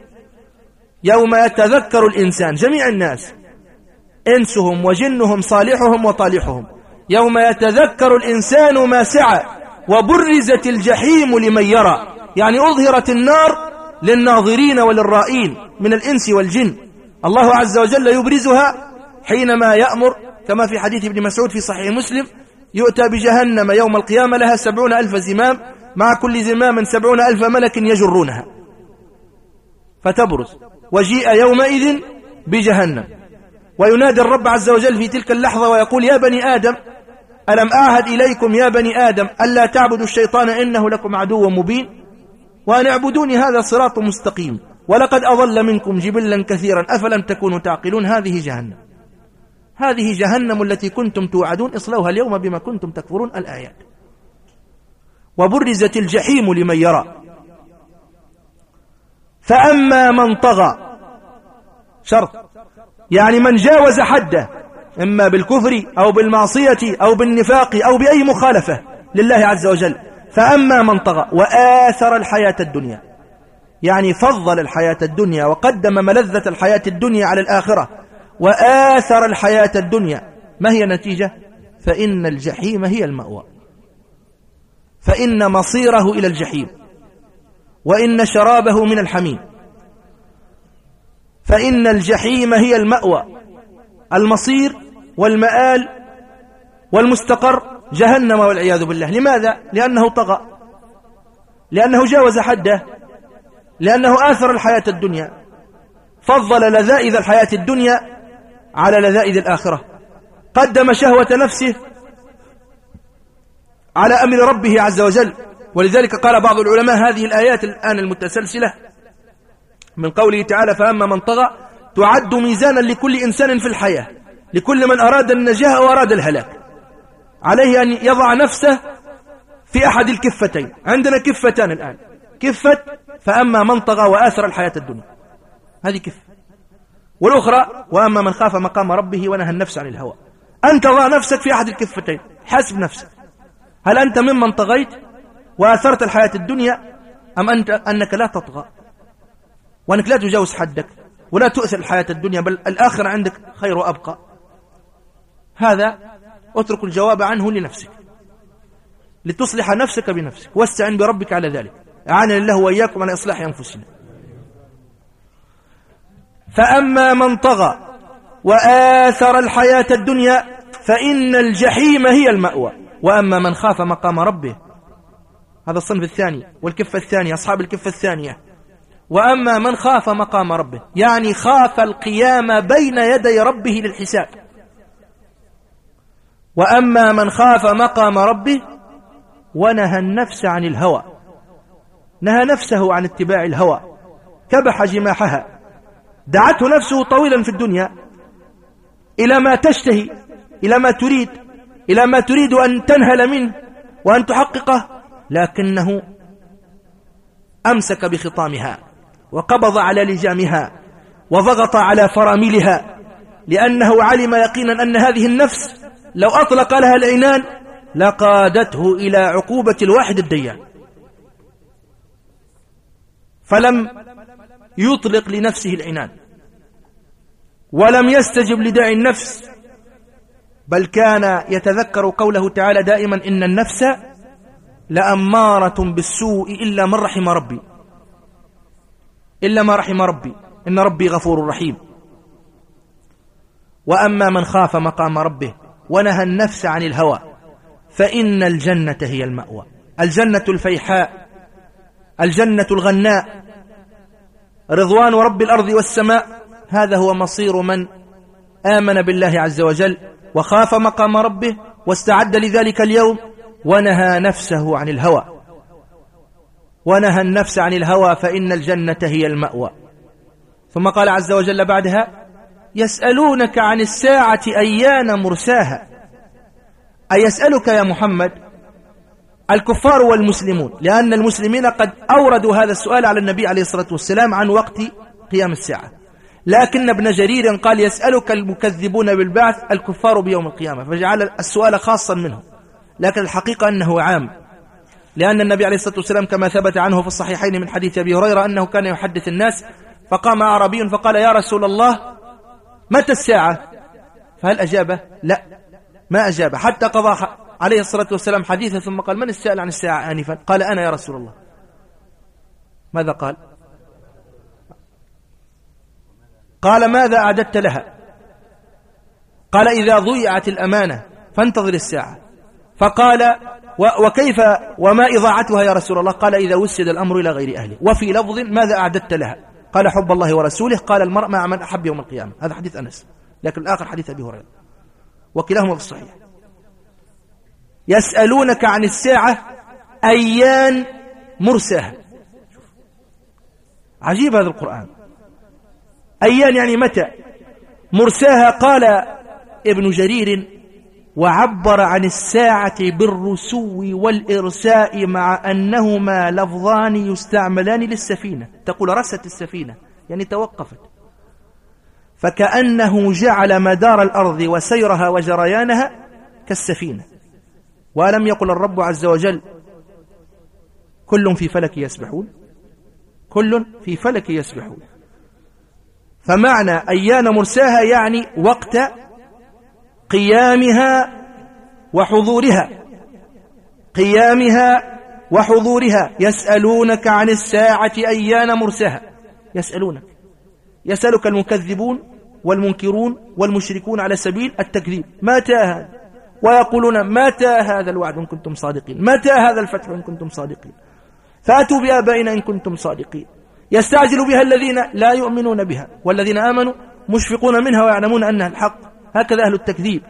يوم يتذكر الإنسان جميع الناس إنسهم وجنهم صالحهم وطالحهم. يوم يتذكر الإنسان ما سعى وبرزت الجحيم لمن يرى. يعني أظهرت النار للناظرين وللرائين من الإنس والجن. الله عز وجل يبرزها حينما يأمر كما في حديث ابن مسعود في صحيح مسلم يؤتى بجهنم يوم القيامة لها سبعون ألف زمام مع كل زمام سبعون ألف ملك يجرونها. فتبرز. وجيء يومئذ بجهنم. وينادي الرب عز وجل في تلك اللحظة ويقول يا بني آدم ألم أعهد إليكم يا بني آدم ألا تعبدوا الشيطان إنه لكم عدو مبين؟ وأن اعبدوني هذا صراط مستقيم. ولقد أضل منكم جبلا كثيرا. أفلم تكونوا تعقلون؟ هذه جهنم. هذه جهنم التي كنتم توعدون. اصلوها اليوم بما كنتم تكفرون الآيات. وبرزت الجحيم لمن يرى. فأما من طغى. شرط. يعني من جاوز حده إما بالكفر أو بالمعصية أو بالنفاق أو بأي مخالفة لله عز وجل. فأما من طغى وآثر الحياة الدنيا. يعني فضل الحياة الدنيا وقدم ملذة الحياة الدنيا على الآخرة وآثر الحياة الدنيا. ما هي نتيجة فإن الجحيم هي المأوى. فإن مصيره إلى الجحيم. وإن شرابه من الحميم. فإن الجحيم هي المأوى المصير والمآل والمستقر جهنم والعياذ بالله. لماذا؟ لأنه طغى. لأنه جاوز حده. لأنه آثر الحياة الدنيا. فضل لذائذ الحياة الدنيا على لذائذ الآخرة. قدم شهوة نفسه على أمر ربه عز وجل. ولذلك قال بعض العلماء هذه الآيات الآن المتسلسلة من قوله تعالى فأما من طغى تعد ميزانا لكل إنسان في الحياة لكل من أراد النجاة وأراد الهلاك. عليه أن يضع نفسه في أحد الكفتين. عندنا كفتان الآن. كفة فأما من طغى وآثر الحياة الدنيا. هذه كفة. والأخرى وأما من خاف مقام ربه ونهى النفس عن الهوى. أنت ضع نفسك في أحد الكفتين. حسب نفسك. هل أنت ممن طغيت؟ وآثرت الحياة الدنيا أم أنت أنك لا تطغى؟ وأنك لا تجاوز حدك ولا تؤثر الحياة الدنيا بل الآخر عندك خير وأبقى. هذا اترك الجواب عنه لنفسك لتصلح نفسك بنفسك واستعن بربك على ذلك. أعانني الله وإياكم على إصلاح أنفسنا. فأما من طغى وآثر الحياة الدنيا فإن الجحيم هي المأوى. وأما من خاف مقام ربه هذا الصنف الثاني والكفة الثانية أصحاب الكفة الثانية. وأما من خاف مقام ربه يعني خاف القيام بين يدي ربه للحساب. وأما من خاف مقام ربه ونهى النفس عن الهوى. نهى نفسه عن اتباع الهوى. كبح جماحها. دعته نفسه طويلا في الدنيا. إلى ما تشتهي إلى ما تريد إلى ما تريد أن تنهل منه وأن تحققه. لكنه أمسك بخطامها وقبض على لجامها وضغط على فراملها لأنه علم يقينا أن هذه النفس لو أطلق لها العنان لقادته إلى عقوبة الواحد الديان. فلم يطلق لنفسه العنان ولم يستجب لداعي النفس بل كان يتذكر قوله تعالى دائما إن النفس لأمارة بالسوء إلا من رحم ربي. إلا ما رحم ربي. إن ربي غفور رحيم. وأما من خاف مقام ربه ونهى النفس عن الهوى فإن الجنة هي المأوى. الجنة الفيحاء الجنة الغناء. رضوان رب الأرض والسماء. هذا هو مصير من آمن بالله عز وجل وخاف مقام ربه واستعد لذلك اليوم ونهى نفسه عن الهوى. ونهى النفس عن الهوى فإن الجنة هي المأوى. ثم قال عز وجل بعدها يسألونك عن الساعة أيان مرساها. أي يسألك يا محمد؟ الكفار والمسلمون. لأن المسلمين قد أوردوا هذا السؤال على النبي عليه الصلاة والسلام عن وقت قيام الساعة. لكن ابن جرير قال يسألك المكذبون بالبعث الكفار بيوم القيامة. فجعل السؤال خاصا منهم. لكن الحقيقة أنه عام. لأن النبي عليه الصلاة والسلام كما ثبت عنه في الصحيحين من حديث أبي هريرة أنه كان يحدث الناس فقام أعرابي فقال يا رسول الله متى الساعة؟ فهل أجابه لا ما أجاب. حتى قضى عليه الصلاة والسلام حديثا ثم قال من السائل عن الساعة آنفا؟ قال أنا يا رسول الله. ماذا قال؟ قال ماذا أعددت لها؟ قال إذا ضيعت الأمانة فانتظر الساعة. فقال وكيف وما إضاعتها يا رسول الله؟ قال إذا وسد الأمر إلى غير أهله. وفي لفظ ماذا أعددت لها؟ قال حب الله ورسوله. قال المرء مع من أحب يوم القيامة. هذا حديث أنس لكن الآخر حديث أبي هريرة. وكلاهما في الصحيح. يسألونك عن الساعة أيان مرساها. عجيب هذا القرآن. أيان يعني متى؟ مرساها قال ابن جرير وعبر عن الساعة بالرسو والإرساء مع أنهما لفظان يستعملان للسفينة. تقول رست السفينة يعني توقفت. فكأنه جعل مدار الأرض وسيرها وجريانها كالسفينة. ولم يقل الرب عز وجل كل في فلك يسبحون كل في فلك يسبحون. فمعنى أيان مرساها يعني وقت قيامها وحضورها. قيامها وحضورها. يسألونك عن الساعة أيان مرساها. يسألونك. يسألك المكذبون والمنكرون والمشركون على سبيل التكذيب. متى هذا؟ ويقولون متى هذا الوعد إن كنتم صادقين؟ متى هذا الفتح إن كنتم صادقين؟ فأتوا بآبائنا إن كنتم صادقين. يستعجل بها الذين لا يؤمنون بها والذين آمنوا مشفقون منها ويعلمون أنها الحق. هكذا أهل التكذيب.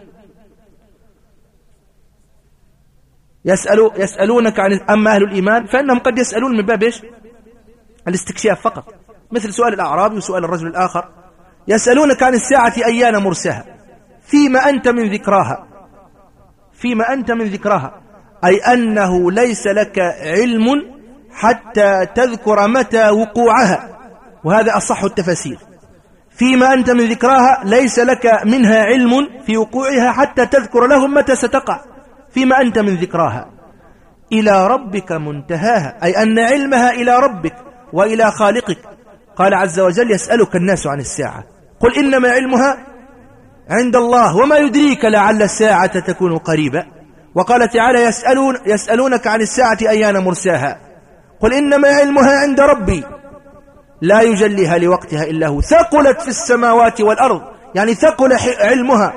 يسألوا يسألونك عن أما أهل الإيمان فإنهم قد يسألون من باب إيش؟ الاستكشاف فقط. مثل سؤال الأعرابي وسؤال الرجل الآخر. يسألونك عن الساعة أيان مرساها. فيما أنت من ذكراها. فيما أنت من ذكراها. أي أنه ليس لك علم حتى تذكر متى وقوعها. وهذا أصح التفاسير. فيما أنت من ذكراها ليس لك منها علم في وقوعها حتى تذكر لهم متى ستقع. فيما أنت من ذكراها إلى ربك منتهاها. أي أن علمها إلى ربك وإلى خالقك. قال عز وجل يسألك الناس عن الساعة. قل إنما علمها عند الله. وما يدريك لعل الساعة تكون قريبة. وقال تعالى يسألون يسألونك عن الساعة أيان مرساها. قل إنما علمها عند ربي. لا يجليها لوقتها إلا هو. ثقلت في السماوات والأرض. يعني ثقل علمها.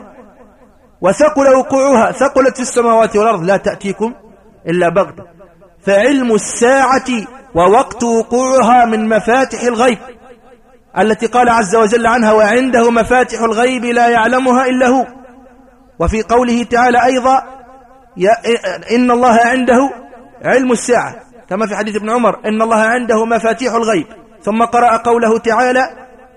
وثقل وقوعها. ثقلت في السماوات والأرض. لا تأتيكم إلا بغتة. فعلم الساعة ووقت وقوعها من مفاتح الغيب. التي قال عز وجل عنها وعنده مفاتح الغيب لا يعلمها إلا هو. وفي قوله تعالى أيضا إن الله عنده علم الساعة. كما في حديث ابن عمر إن الله عنده مفاتيح الغيب. ثم قرأ قوله تعالى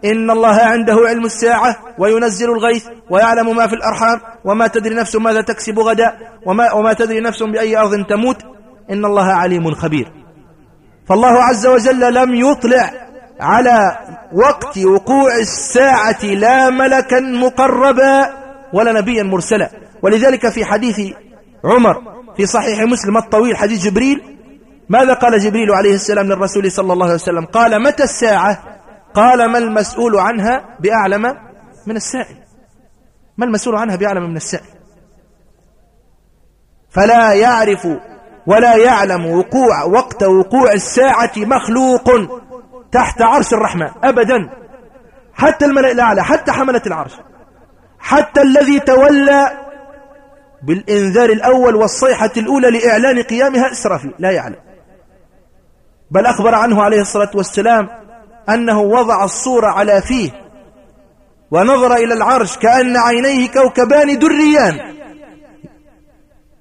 إن الله عنده علم الساعة وينزل الغيث ويعلم ما في الأرحام وما تدري نفس ماذا تكسب غدا وما, وما تدري نفس بأي أرض تموت إن الله عليم خبير. فالله عز وجل لم يطلع على وقت وقوع الساعة لا ملكا مقربا ولا نبيا مرسلا. ولذلك في حديث عمر في صحيح مسلم الطويل حديث جبريل ماذا قال جبريل عليه السلام للرسول صلى الله عليه وسلم؟ قال متى الساعة؟ قال ما المسؤول عنها بأعلم من السائل. ما المسؤول عنها بأعلم من السائل؟ فلا يعرف ولا يعلم وقوع وقت وقوع الساعة مخلوق تحت عرش الرحمن أبدا. حتى الملأ الأعلى حتى حملة العرش. حتى الذي تولى بالإنذار الأول والصيحة الأولى لإعلان قيامها إسرافيل لا يعلم. بل أخبر عنه عليه الصلاة والسلام أنه وضع الصورة على فيه ونظر إلى العرش كأن عينيه كوكبان دريان.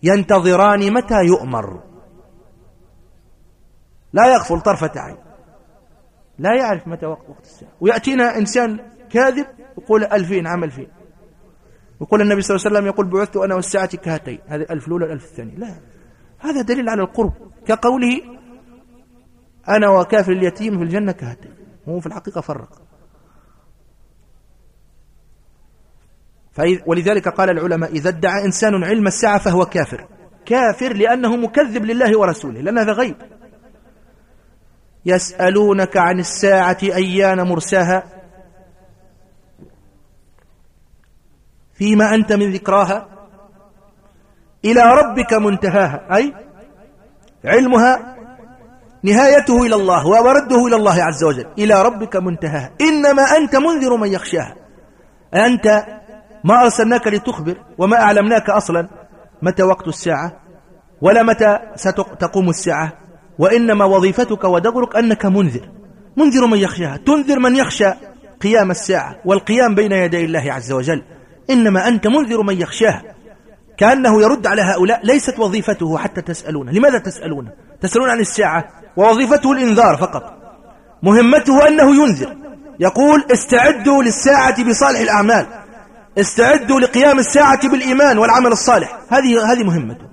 ينتظران متى يؤمر. لا يغفل طرفة عين. لا يعرف متى وقت وقت الساعة. ويأتينا إنسان كاذب يقول ألفين عام ألفين يقول النبي صلى الله عليه وسلم يقول بعثت أنا والساعة كهاتين. هذه الألف الأولى الألف الثانية. لا. هذا دليل على القرب. كقوله أنا وكافر اليتيم في الجنة كهاتين هو في الحقيقة فرق. ولذلك قال العلماء إذا ادعى إنسان علم الساعة فهو كافر. كافر لأنه مكذب لله ورسوله لأن هذا غيب. يسألونك عن الساعة أيان مرساها؟ فيما أنت من ذكراها؟ إلى ربك منتهاها. أي؟ علمها نهايته إلى الله ومرده إلى الله عز وجل. إلى ربك منتهاها. إنما أنت منذر من يخشاها. أنت ما أرسلناك لتخبر وما أعلمناك أصلا. متى وقت الساعة؟ ولا متى ستقوم الساعة؟ وإنما وظيفتك ودورك أنك منذر. منذر من يخشاها. تنذر من يخشى قيام الساعة والقيام بين يدي الله عز وجل. إنما أنت منذر من يخشاها. كأنه يرد على هؤلاء ليست وظيفته حتى تسألون. لماذا تسألون؟ تسألون عن الساعة ووظيفته الإنذار فقط. مهمته أنه ينذر. يقول استعدوا للساعة بصالح الأعمال. استعدوا لقيام الساعة بالإيمان والعمل الصالح. هذه هذه مهمته.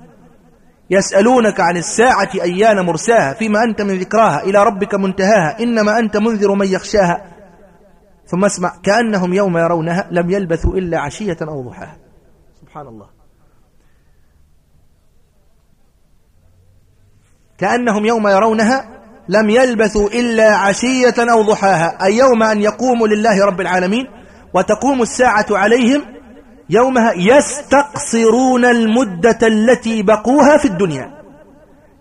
يسألونك عن الساعة أيان مرساها فيما أنت من ذكراها. إلى ربك منتهاها. إنما أنت منذر من يخشاها. ثم اسمع كأنهم يوم يرونها لم يلبثوا إلا عشية أو ضحاها. سبحان الله. كأنهم يوم يرونها لم يلبثوا إلا عشية أو ضحاها أي يوم أن يقوموا لله رب العالمين وتقوم الساعة عليهم يومها يستقصرون المدة التي بقوها في الدنيا.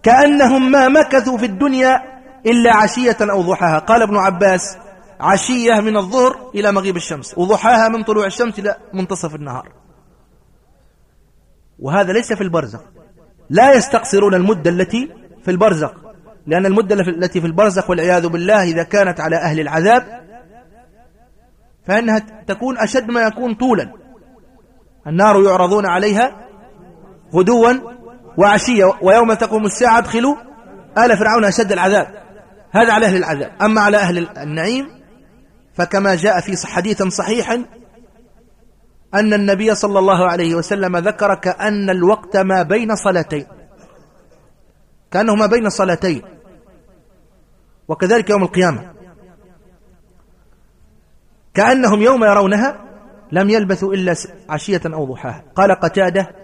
كأنهم ما مكثوا في الدنيا إلا عشية أو ضحاها. قال ابن عباس عشية من الظهر إلى مغيب الشمس وضحاها من طلوع الشمس إلى منتصف النهار. وهذا ليس في البرزخ. لا يستقصرون المدة التي في البرزخ لأن المدة التي في البرزخ والعياذ بالله إذا كانت على أهل العذاب فإنها تكون أشد ما يكون طولا. النار يعرضون عليها غدوا وعشية ويوم تقوم الساعة ادخلوا آل فرعون أشد العذاب. هذا على أهل العذاب. أما على أهل النعيم فكما جاء في حديث صحيح أن النبي صلى الله عليه وسلم ذكر كأن الوقت ما بين صلاتين. كأنه ما بين صلاتين. وكذلك يوم القيامة. كأنهم يوم يرونها لم يلبثوا إلا عشية أو ضحاها. قال قتادة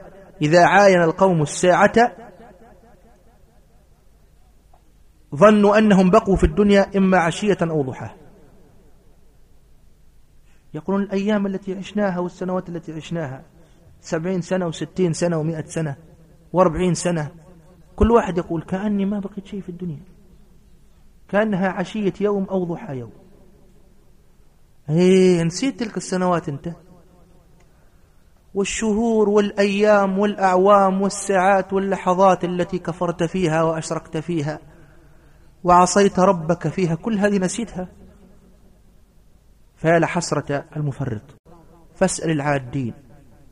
إذا عاين القوم الساعة ظنوا أنهم بقوا في الدنيا إما عشية أو ضحاها. يقولون الأيام التي عشناها والسنوات التي عشناها سبعين سنة وستين سنة ومائة سنة وأربعين سنة كل واحد يقول كأني ما بقيت شيء في الدنيا. كأنها عشية يوم أو ضحى يوم. إيه نسيت تلك السنوات أنت. والشهور والأيام والأعوام والساعات واللحظات التي كفرت فيها وأشركت فيها وعصيت ربك فيها كل هذه نسيتها. فيا لحسرة المفرط. فاسأل العادين.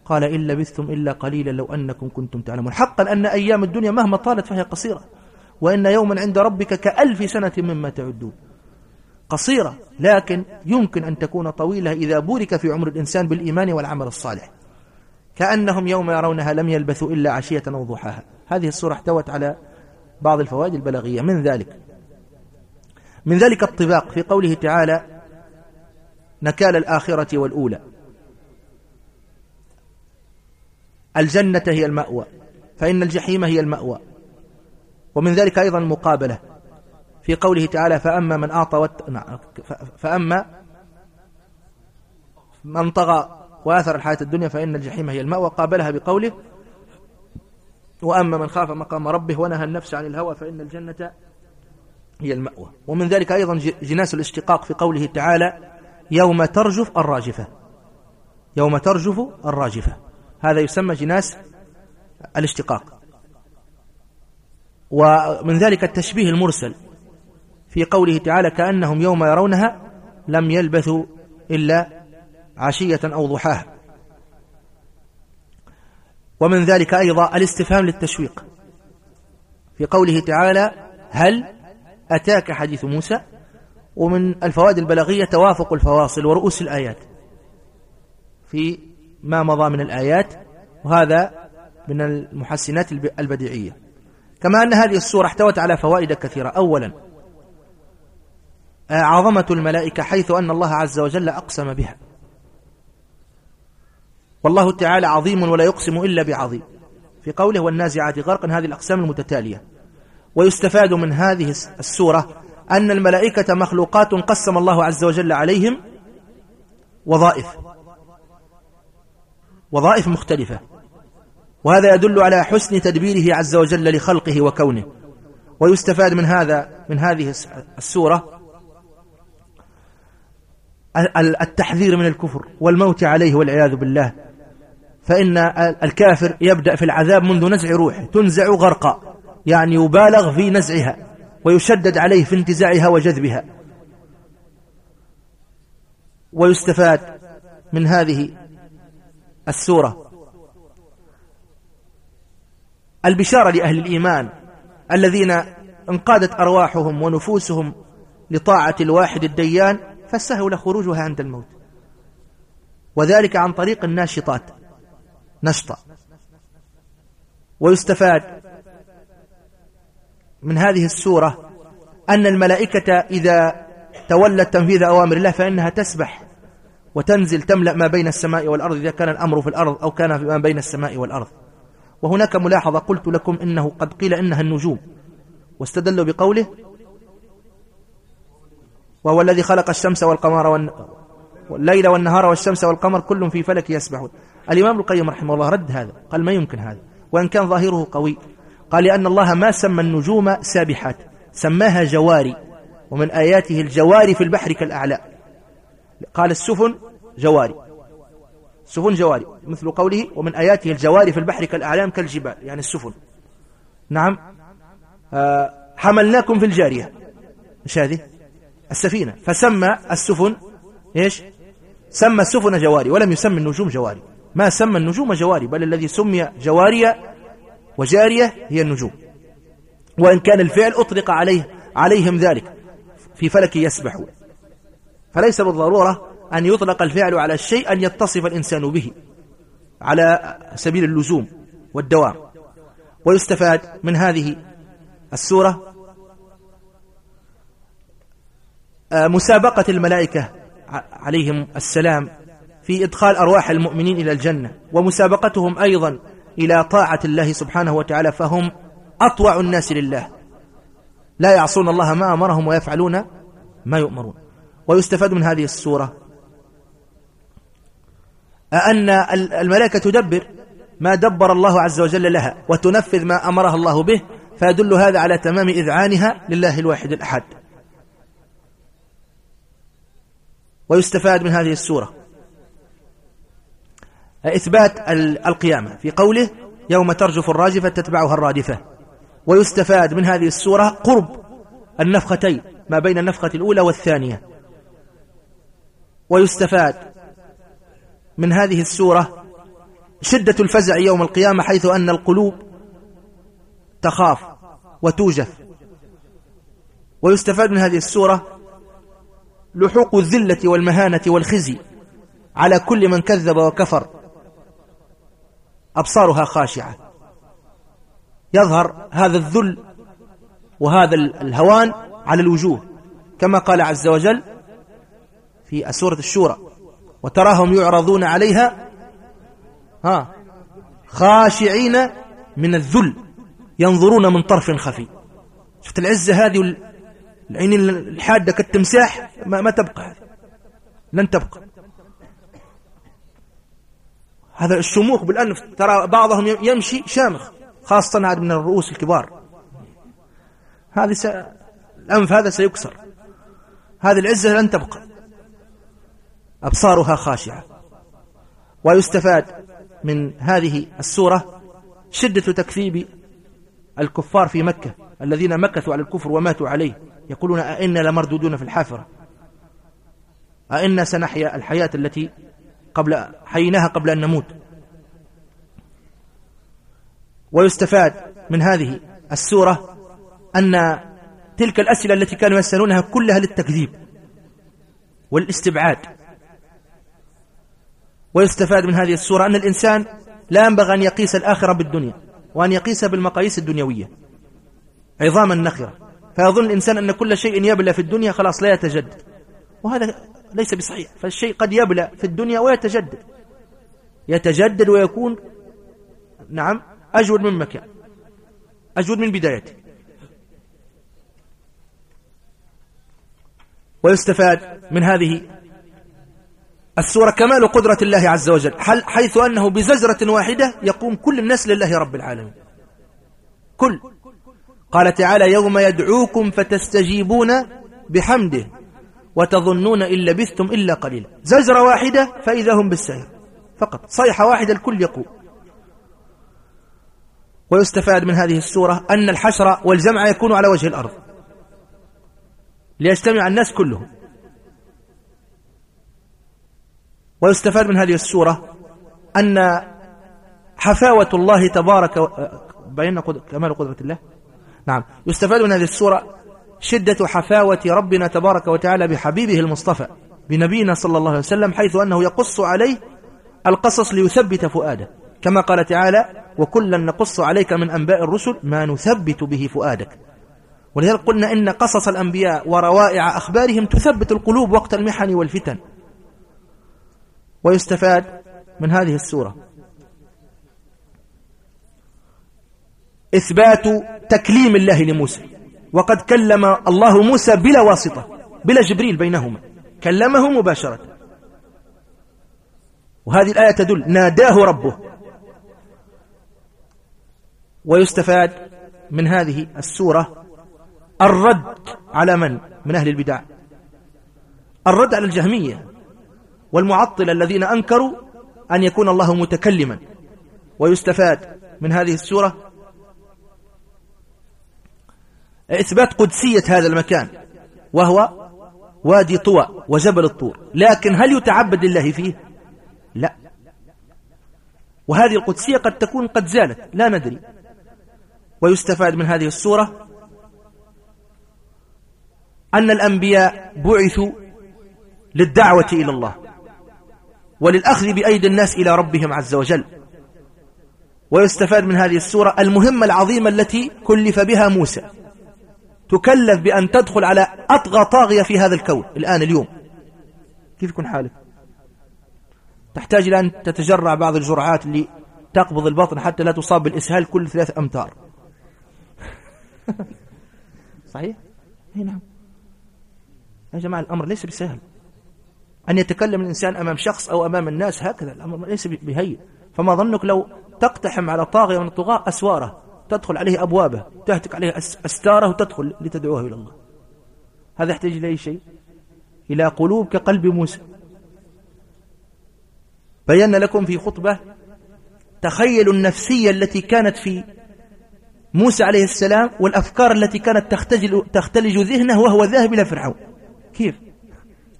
قال إن لبثتم إلا قليلا لو أنكم كنتم تعلمون. حقا أن أيام الدنيا مهما طالت فهي قصيرة. وإن يوما عند ربك كألف سنة مما تعدون. قصيرة لكن يمكن أن تكون طويلة إذا بورك في عمر الإنسان بالإيمان والعمل الصالح. كأنهم يوم يرونها لم يلبثوا إلا عشية أو ضحاها. هذه السورة احتوت على بعض الفوائد البلاغية. من ذلك؟ من ذلك الطباق في قوله تعالى نكال الآخرة والأولى. الجنة هي المأوى فإن الجحيم هي المأوى. ومن ذلك أيضا المقابلة في قوله تعالى فأما من أعطى وات... نعم، فأما من طغى وآثر الحياة الدنيا فإن الجحيم هي المأوى. قابلها بقوله وأما من خاف مقام ربه ونهى النفس عن الهوى فإن الجنة هي المأوى. ومن ذلك أيضا جناس الاشتقاق في قوله تعالى يوم ترجف الراجفة. يوم ترجف الراجفة. هذا يسمى جناس الاشتقاق. ومن ذلك التشبيه المرسل في قوله تعالى كأنهم يوم يرونها لم يلبثوا إلا عشية أو ضحاها ومن ذلك أيضا الاستفهام للتشويق في قوله تعالى هل أتاك حديث موسى؟ ومن الفوائد البلاغية توافق الفواصل ورؤوس الآيات في ما مضى من الآيات وهذا من المحسنات البديعية. كما أن هذه السورة احتوت على فوائد كثيرة. أولا عظمة الملائكة حيث أن الله عز وجل أقسم بها. والله تعالى عظيم ولا يقسم إلا بعظيم. في قوله والنازعات غرقا هذه الأقسام المتتالية. ويستفاد من هذه السورة أن الملائكة مخلوقات قسم الله عز وجل عليهم وظائف. وظائف مختلفة. وهذا يدل على حسن تدبيره عز وجل لخلقه وكونه. ويستفاد من هذا من هذه السورة التحذير من الكفر والموت عليه والعياذ بالله. فإن الكافر يبدأ في العذاب منذ نزع روحه تنزع غرقا يعني يبالغ في نزعها ويشدد عليه في انتزاعها وجذبها. ويستفاد من هذه السورة. البشارة لأهل الإيمان الذين انقادت أرواحهم ونفوسهم لطاعة الواحد الديان فسهل خروجها عند الموت. وذلك عن طريق الناشطات. نشطة ويستفاد من هذه السورة أن الملائكة إذا تولت تنفيذ أوامر الله فإنها تسبح. وتنزل تملأ ما بين السماء والأرض إذا كان الأمر في الأرض أو كان ما بين السماء والأرض. وهناك ملاحظة قلت لكم إنه قد قيل إنها النجوم. واستدلوا بقوله وهو الذي خلق الشمس والقمر والليل والنهار والشمس والقمر كل في فلك يسبحون. الإمام القيم رحمه الله رد هذا قال ما يمكن هذا؟ وإن كان ظاهره قوي. قال لأن الله ما سمى النجوم سابحات سماها جواري ومن آياته الجواري في البحر كالأعلاء قال السفن جواري. سفن جواري مثل قوله ومن آياته الجواري في البحر كالأعلام كالجبال يعني السفن. نعم. آه حملناكم في الجارية. إيش هذه؟ السفينة. فسمى السفن إيش؟ سمى السفن جواري ولم يسمى النجوم جواري. ما سمى النجوم جواري بل الذي سمي جوارية وجارية هي النجوم. وإن كان الفعل أطلق عليه عليهم ذلك في فلك يسبحون فليس بالضرورة أن يطلق الفعل على الشيء أن يتصف الإنسان به على سبيل اللزوم والدوام. ويستفاد من هذه السورة آه، مسابقة الملائكة عليهم السلام في إدخال أرواح المؤمنين إلى الجنة ومسابقتهم أيضا إلى طاعة الله سبحانه وتعالى فهم أطوع الناس لله. لا يعصون الله ما أمرهم ويفعلون ما يؤمرون. ويستفاد من هذه السورة. أن الملائكة تدبر ما دبر الله عز وجل لها وتنفذ ما أمرها الله به فيدل هذا على تمام إذعانها لله الواحد الأحد. ويستفاد من هذه السورة. إثبات القيامة في قوله يوم ترجف الراجفة تتبعها الرادفة. ويستفاد من هذه السورة قرب النفختين ما بين النفخة الأولى والثانية. ويستفاد من هذه السورة شدة الفزع يوم القيامة حيث أن القلوب تخاف وتوجف. ويستفاد من هذه السورة لحوق الذلة والمهانة والخزي على كل من كذب وكفر أبصارها خاشعة. يظهر هذا الذل وهذا الهوان على الوجوه كما قال عز وجل في سورة الشورى وتراهم يعرضون عليها ها خاشعين من الذل ينظرون من طرف خفي. شفت العزة هذه العين الحادة كالتمساح؟ ما, ما تبقى لن تبقى. هذا الشموخ بالأنف ترى بعضهم يمشي شامخ خاصة عاد من الرؤوس الكبار. هذه س... الأنف هذا سيكسر. هذه العزة لن تبقى. أبصارها خاشعة. ويستفاد من هذه السورة شدة تكذيب الكفار في مكة الذين مكثوا على الكفر وماتوا عليه. يقولون أئنا لمردودون في الحافرة؟ أئنا سنحيا الحياة التي قبل حيناها قبل أن نموت؟ ويستفاد من هذه السورة أن تلك الأسئلة التي كانوا يسألونها كلها للتكذيب والاستبعاد. ويستفاد من هذه السورة أن الإنسان لا ينبغي أن يقيس الآخرة بالدنيا وأن يقيس بالمقاييس الدنيوية عظام النخرة. فيظن الإنسان أن كل شيء يبلى في الدنيا خلاص لا يتجدد. وهذا ليس بصحيح. فالشيء قد يبلى في الدنيا ويتجدد. يتجدد ويكون نعم أجود من مكان أجود من بدايته. ويستفاد من هذه السورة كمال قدرة الله عز وجل. حيث أنه بزجرة واحدة يقوم كل الناس لله رب العالمين. كل. قال تعالى يوم يدعوكم فتستجيبون بحمده وتظنون إن لبثتم إلا قليلا. زجرة واحدة فإذا هم بالسير. فقط. صيحة واحدة الكل يقوم ويستفاد من هذه السورة أن الحشر والجمع يكون على وجه الأرض. ليجتمع الناس كلهم. ويستفاد من هذه السورة أن حفاوة الله تبارك و... كمال قدرة الله. نعم. يستفاد من هذه السورة شدة حفاوة ربنا تبارك وتعالى بحبيبه المصطفى بنبينا صلى الله عليه وسلم حيث أنه يقص عليه القصص ليثبت فؤاده. كما قال تعالى وكلا نقص عليك من أنباء الرسل ما نثبت به فؤادك. ولذلك قلنا إن قصص الأنبياء وروائع أخبارهم تثبت القلوب وقت المحن والفتن. ويستفاد من هذه السورة. إثبات تكليم الله لموسى. وقد كلم الله موسى بلا واسطة بلا جبريل بينهما. كلمه مباشرة. وهذه الآية تدل ناداه ربه. ويستفاد من هذه السورة الرد على من؟ من أهل البدع. الرد على الجهمية. والمعطل الذين أنكروا أن يكون الله متكلما. ويستفاد من هذه السورة إثبات قدسية هذا المكان وهو وادي طوى وجبل الطور. لكن هل يتعبد لله فيه؟ لا. وهذه القدسية قد تكون قد زالت لا ندري. ويستفاد من هذه السورة أن الأنبياء بعثوا للدعوة إلى الله. وللأخذ بأيدي الناس إلى ربهم عز وجل. ويستفاد من هذه السورة المهمة العظيمة التي كلف بها موسى. تكلف بأن تدخل على أطغى طاغية في هذا الكون الآن اليوم. كيف يكون حالك؟ تحتاج إلى أن تتجرع بعض الجرعات اللي تقبض البطن حتى لا تصاب بالإسهال كل ثلاث أمتار. صحيح؟ نعم. يا جماعة الأمر ليس بسهل. أن يتكلم الإنسان أمام شخص أو أمام الناس هكذا. الأمر ليس بهي فما ظنك لو تقتحم على طاغية من الطغاة أسواره تدخل عليه أبوابه تهتك عليه أستاره وتدخل لتدعوه إلى الله. هذا يحتاج إلى أي شيء؟ إلى قلوب كقلب موسى. بينا لكم في خطبة تخيلوا النفسية التي كانت في موسى عليه السلام والأفكار التي كانت تختلج, تختلج ذهنه وهو ذاهب إلى فرعون. كيف؟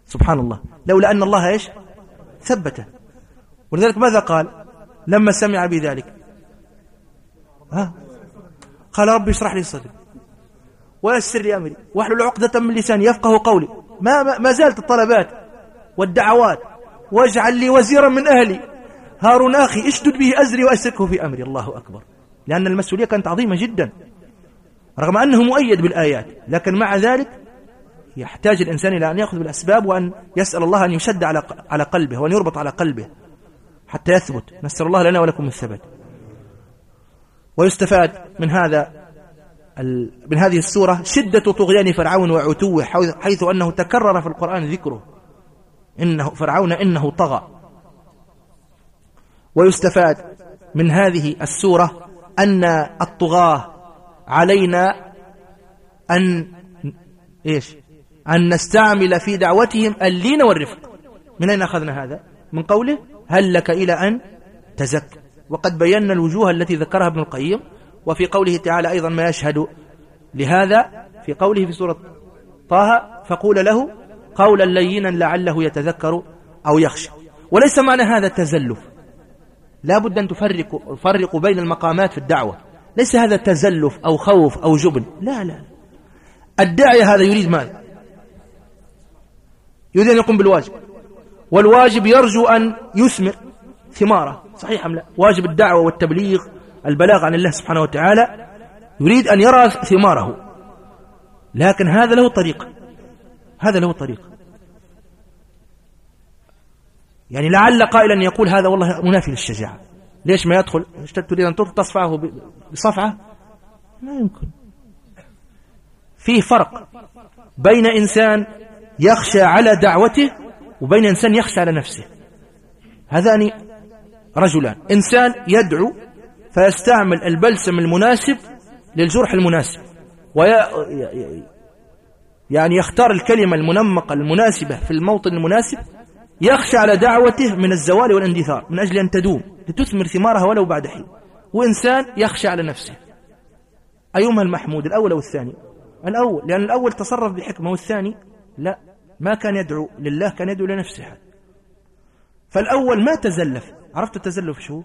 سبحان الله. لولا أن الله إيش؟ ثبته. ولذلك ماذا قال؟ لما سمع بذلك ها؟ قال ربي اشرح لي صدري. ويسر لي أمري. واحلل عقدة من لساني. يفقه قولي. ما, ما زالت الطلبات والدعوات واجعل لي وزيرا من أهلي. هارون أخي اشدد به أزري وأسركه في أمري. الله أكبر. لأن المسؤولية كانت عظيمة جدا. رغم أنه مؤيد بالآيات لكن مع ذلك يحتاج الإنسان إلى أن يأخذ بالأسباب وأن يسأل الله أن يشد على على قلبه وأن يربط على قلبه حتى يثبت. نسأل الله لنا ولكم الثبات. ويستفاد من هذا من هذه السورة شدة طغيان فرعون وعتوه حيث أنه تكرر في القرآن ذكره. إنه فرعون إنه طغى. ويستفاد من هذه السورة أن الطغاة علينا أن إيش؟ أن نستعمل في دعوتهم اللين والرفق. من أين أخذنا هذا؟ من قوله هل لك إلى أن تزكى. وقد بينا الوجوه التي ذكرها ابن القيم وفي قوله تعالى أيضا ما يشهد لهذا في قوله في سورة طه فقول له قولا لينا لعله يتذكر أو يخشى. وليس معنى هذا تزلف لا بد أن تفرقوا فرقوا بين المقامات في الدعوة. ليس هذا تزلف أو خوف أو جبن. لا لا الداعية هذا يريد ماذا؟ يريد أن يقوم بالواجب. والواجب يرجو أن يثمر ثماره. صحيح أم لا؟ واجب الدعوة والتبليغ البلاغ عن الله سبحانه وتعالى يريد أن يرى ثماره. لكن هذا له طريق. هذا له طريق. يعني لعل قائلا يقول هذا والله منافي للشجاعة. ليش ما يدخل؟ تريد أن تصفعه بصفعة؟ لا يمكن. فيه فرق بين إنسان يخشى على دعوته وبين إنسان يخشى على نفسه. هذان رجلان. إنسان يدعو فيستعمل البلسم المناسب للجرح المناسب. وي... يعني يختار الكلمة المنمقة المناسبة في الموطن المناسب. يخشى على دعوته من الزوال والاندثار من أجل أن تدوم لتثمر ثمارها ولو بعد حين. وإنسان يخشى على نفسه. أيهما المحمود الأول أو الثاني؟ الأول لأن الأول تصرف بحكمة والثاني لا ما كان يدعو لله كان يدعو لنفسه. فالأول ما تزلف. عرفت التزلف شو؟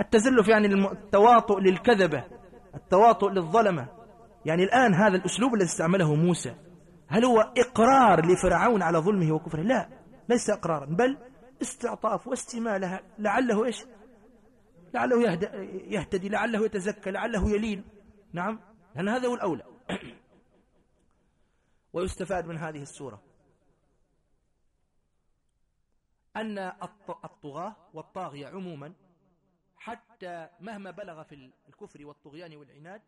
التزلف يعني التواطؤ للكذبة التواطؤ للظلمة. يعني الآن هذا الأسلوب الذي استعمله موسى. هل هو إقرار لفرعون على ظلمه وكفره؟ لا ليس إقرارا بل استعطاف واستمالها لعله إيش؟ لعله يهتدي لعله يتزكى لعله يلين. نعم لأن هذا هو الأولى. ويستفاد من هذه السورة. أن الطغاة والطاغية عموما حتى مهما بلغ في الكفر والطغيان والعناد